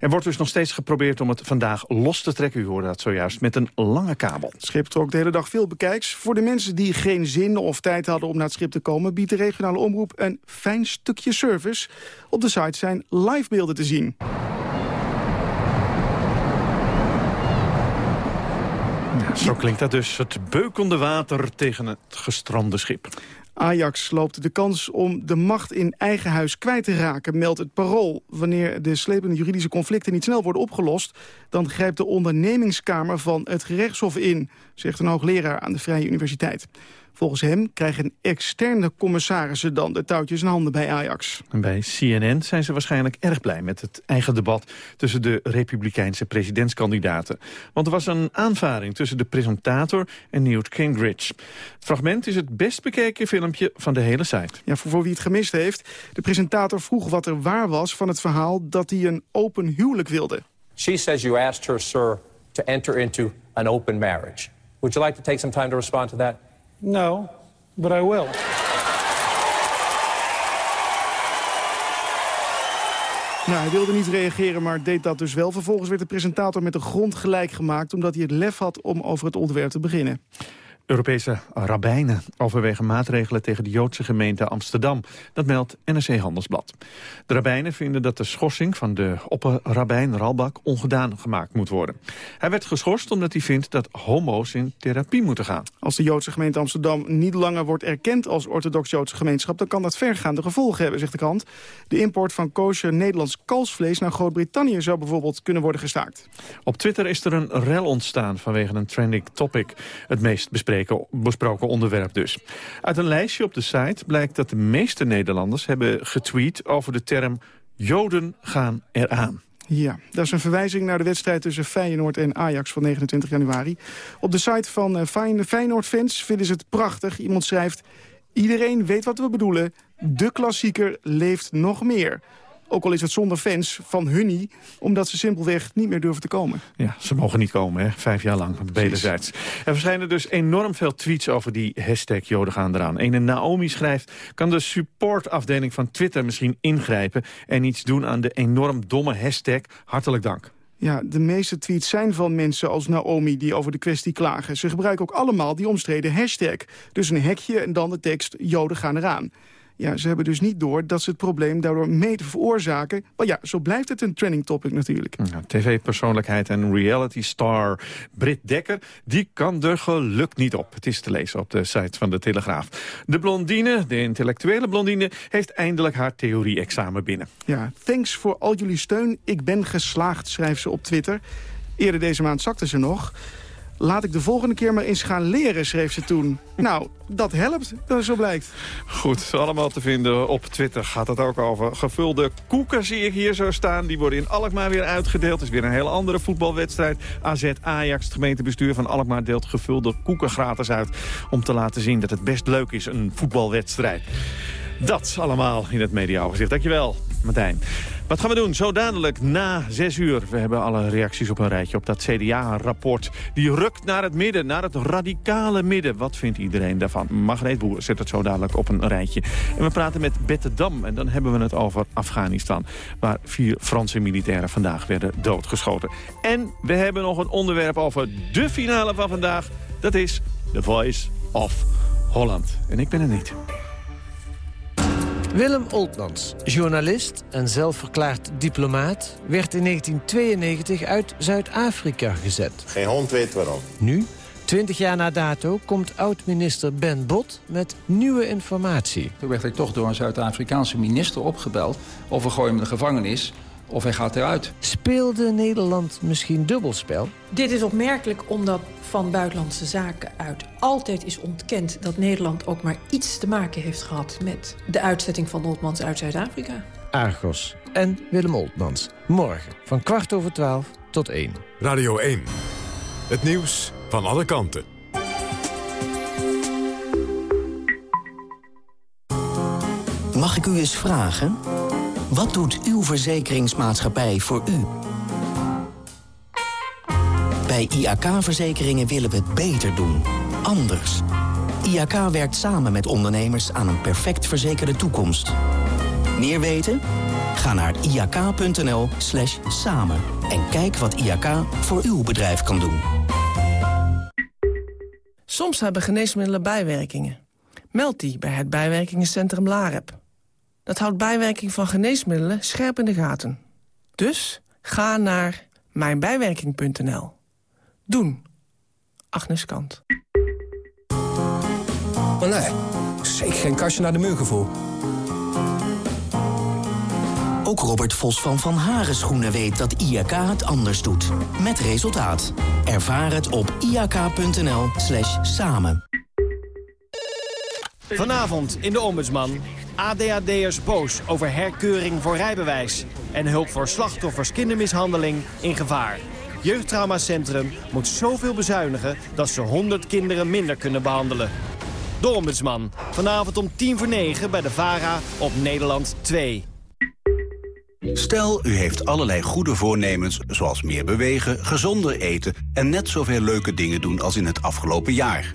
Er wordt dus nog steeds geprobeerd om het vandaag los te trekken. U hoorde dat zojuist met een lange kabel. Het schip trok de hele dag veel bekijks. Voor de mensen die geen zin of tijd hadden om naar het schip te komen... biedt de regionale omroep een fijn stukje service. Op de site zijn livebeelden te zien. Zo klinkt dat dus. Het beukende water tegen het gestrande schip. Ajax loopt de kans om de macht in eigen huis kwijt te raken, meldt het parool. Wanneer de slepende juridische conflicten niet snel worden opgelost... dan grijpt de ondernemingskamer van het gerechtshof in, zegt een hoogleraar aan de Vrije Universiteit. Volgens hem krijgen externe commissarissen dan de touwtjes in handen bij Ajax. En bij CNN zijn ze waarschijnlijk erg blij met het eigen debat tussen de republikeinse presidentskandidaten. Want er was een aanvaring tussen de presentator en Newt Gingrich. Het fragment is het best bekeken filmpje van de hele site. Ja, voor wie het gemist heeft, de presentator vroeg wat er waar was van het verhaal dat hij een open huwelijk wilde. She says you asked her, sir, to enter into an open marriage. Would you like to take some time to respond to that? No, but I will. Nou, hij wilde niet reageren, maar deed dat dus wel. Vervolgens werd de presentator met de grond gelijk gemaakt... omdat hij het lef had om over het onderwerp te beginnen. Europese rabbijnen overwegen maatregelen tegen de Joodse gemeente Amsterdam. Dat meldt NRC Handelsblad. De rabbijnen vinden dat de schorsing van de opperrabijn Ralbak ongedaan gemaakt moet worden. Hij werd geschorst omdat hij vindt dat homo's in therapie moeten gaan. Als de Joodse gemeente Amsterdam niet langer wordt erkend als orthodox-Joodse gemeenschap... dan kan dat vergaande gevolgen hebben, zegt de krant. De import van kosher Nederlands kalfsvlees naar Groot-Brittannië... zou bijvoorbeeld kunnen worden gestaakt. Op Twitter is er een rel ontstaan vanwege een trending topic. Het meest bespreken besproken onderwerp dus. Uit een lijstje op de site blijkt dat de meeste Nederlanders hebben getweet over de term Joden gaan eraan. Ja, dat is een verwijzing naar de wedstrijd tussen Feyenoord en Ajax van 29 januari. Op de site van uh, Feyenoord-fans vinden ze het prachtig. Iemand schrijft, iedereen weet wat we bedoelen. De klassieker leeft nog meer. Ook al is het zonder fans van Hunny, omdat ze simpelweg niet meer durven te komen. Ja, ze mogen niet komen, hè? vijf jaar lang, wederzijds. Er verschijnen dus enorm veel tweets over die hashtag Joden gaan eraan. Ene Naomi schrijft, kan de supportafdeling van Twitter misschien ingrijpen... en iets doen aan de enorm domme hashtag Hartelijk dank. Ja, de meeste tweets zijn van mensen als Naomi die over de kwestie klagen. Ze gebruiken ook allemaal die omstreden hashtag. Dus een hekje en dan de tekst Joden gaan eraan. Ja, ze hebben dus niet door dat ze het probleem daardoor mee te veroorzaken. Maar ja, zo blijft het een trending topic natuurlijk. Ja, TV-persoonlijkheid en reality star Britt Dekker... die kan er geluk niet op. Het is te lezen op de site van de Telegraaf. De blondine, de intellectuele blondine... heeft eindelijk haar theorie-examen binnen. Ja, thanks voor al jullie steun. Ik ben geslaagd, schrijft ze op Twitter. Eerder deze maand zakte ze nog... Laat ik de volgende keer maar eens gaan leren, schreef ze toen. (laughs) nou, dat helpt, dat zo blijkt. Goed, allemaal te vinden op Twitter gaat het ook over. Gevulde koeken zie ik hier zo staan. Die worden in Alkmaar weer uitgedeeld. Het is weer een hele andere voetbalwedstrijd. AZ Ajax, het gemeentebestuur van Alkmaar deelt gevulde koeken gratis uit. Om te laten zien dat het best leuk is, een voetbalwedstrijd. Dat allemaal in het mediaoverzicht. Dankjewel, Martijn. Wat gaan we doen? Zo dadelijk na zes uur. We hebben alle reacties op een rijtje op dat CDA-rapport. Die rukt naar het midden, naar het radicale midden. Wat vindt iedereen daarvan? Margreet Boer zet het zo dadelijk op een rijtje. En we praten met Bette Dam. En dan hebben we het over Afghanistan. Waar vier Franse militairen vandaag werden doodgeschoten. En we hebben nog een onderwerp over de finale van vandaag. Dat is The Voice of Holland. En ik ben er niet. Willem Oltmans, journalist en zelfverklaard diplomaat... werd in 1992 uit Zuid-Afrika gezet. Geen hond weet waarom. Nu, 20 jaar na dato, komt oud-minister Ben Bot met nieuwe informatie. Toen werd hij toch door een Zuid-Afrikaanse minister opgebeld... of we gooien hem de gevangenis of hij gaat eruit. Speelde Nederland misschien dubbelspel? Dit is opmerkelijk omdat van Buitenlandse Zaken uit altijd is ontkend... dat Nederland ook maar iets te maken heeft gehad... met de uitzetting van Oltmans uit Zuid-Afrika. Argos en Willem Oltmans. Morgen van kwart over twaalf tot één. Radio 1. Het nieuws van alle kanten. Mag ik u eens vragen? Wat doet uw verzekeringsmaatschappij voor u? Bij IAK-verzekeringen willen we het beter doen. Anders. IAK werkt samen met ondernemers aan een perfect verzekerde toekomst. Meer weten? Ga naar iak.nl slash samen en kijk wat IAK voor uw bedrijf kan doen. Soms hebben geneesmiddelen bijwerkingen. Meld die bij het bijwerkingencentrum LAREP. Dat houdt bijwerking van geneesmiddelen scherp in de gaten. Dus ga naar mijnbijwerking.nl. Doen. Agnes Kant. Maar nee, zeker geen kastje naar de muur gevoel. Ook Robert Vos van Van Haren Schoenen weet dat IAK het anders doet. Met resultaat. Ervaar het op iak.nl slash samen. Vanavond in de Ombudsman. ADHD'ers boos over herkeuring voor rijbewijs. En hulp voor slachtoffers kindermishandeling in gevaar. Jeugdtraumacentrum moet zoveel bezuinigen dat ze 100 kinderen minder kunnen behandelen. De Ombudsman. Vanavond om tien voor negen bij de VARA op Nederland 2. Stel, u heeft allerlei goede voornemens, zoals meer bewegen, gezonder eten... en net zoveel leuke dingen doen als in het afgelopen jaar.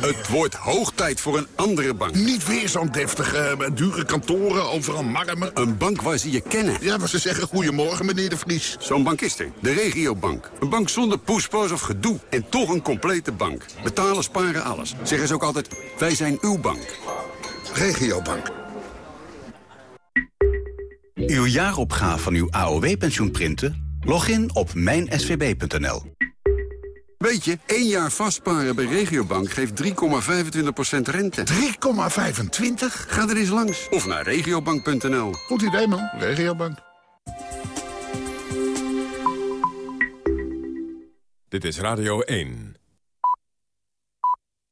Het wordt hoog tijd voor een andere bank. Niet weer zo'n deftige, uh, dure kantoren, overal marmer. Een bank waar ze je kennen. Ja, waar ze zeggen goedemorgen, meneer de Vries. Zo'n bank is er. De regiobank. Een bank zonder poespas of gedoe. En toch een complete bank. Betalen, sparen, alles. Zeggen ze ook altijd, wij zijn uw bank. Regiobank. Uw jaaropgave van uw AOW-pensioen printen? Log in op mijnsvb.nl. Weet je, één jaar vastparen bij Regiobank geeft 3,25% rente. 3,25? Ga er eens langs. Of naar regiobank.nl. Goed idee, man. Regiobank. Dit is Radio 1.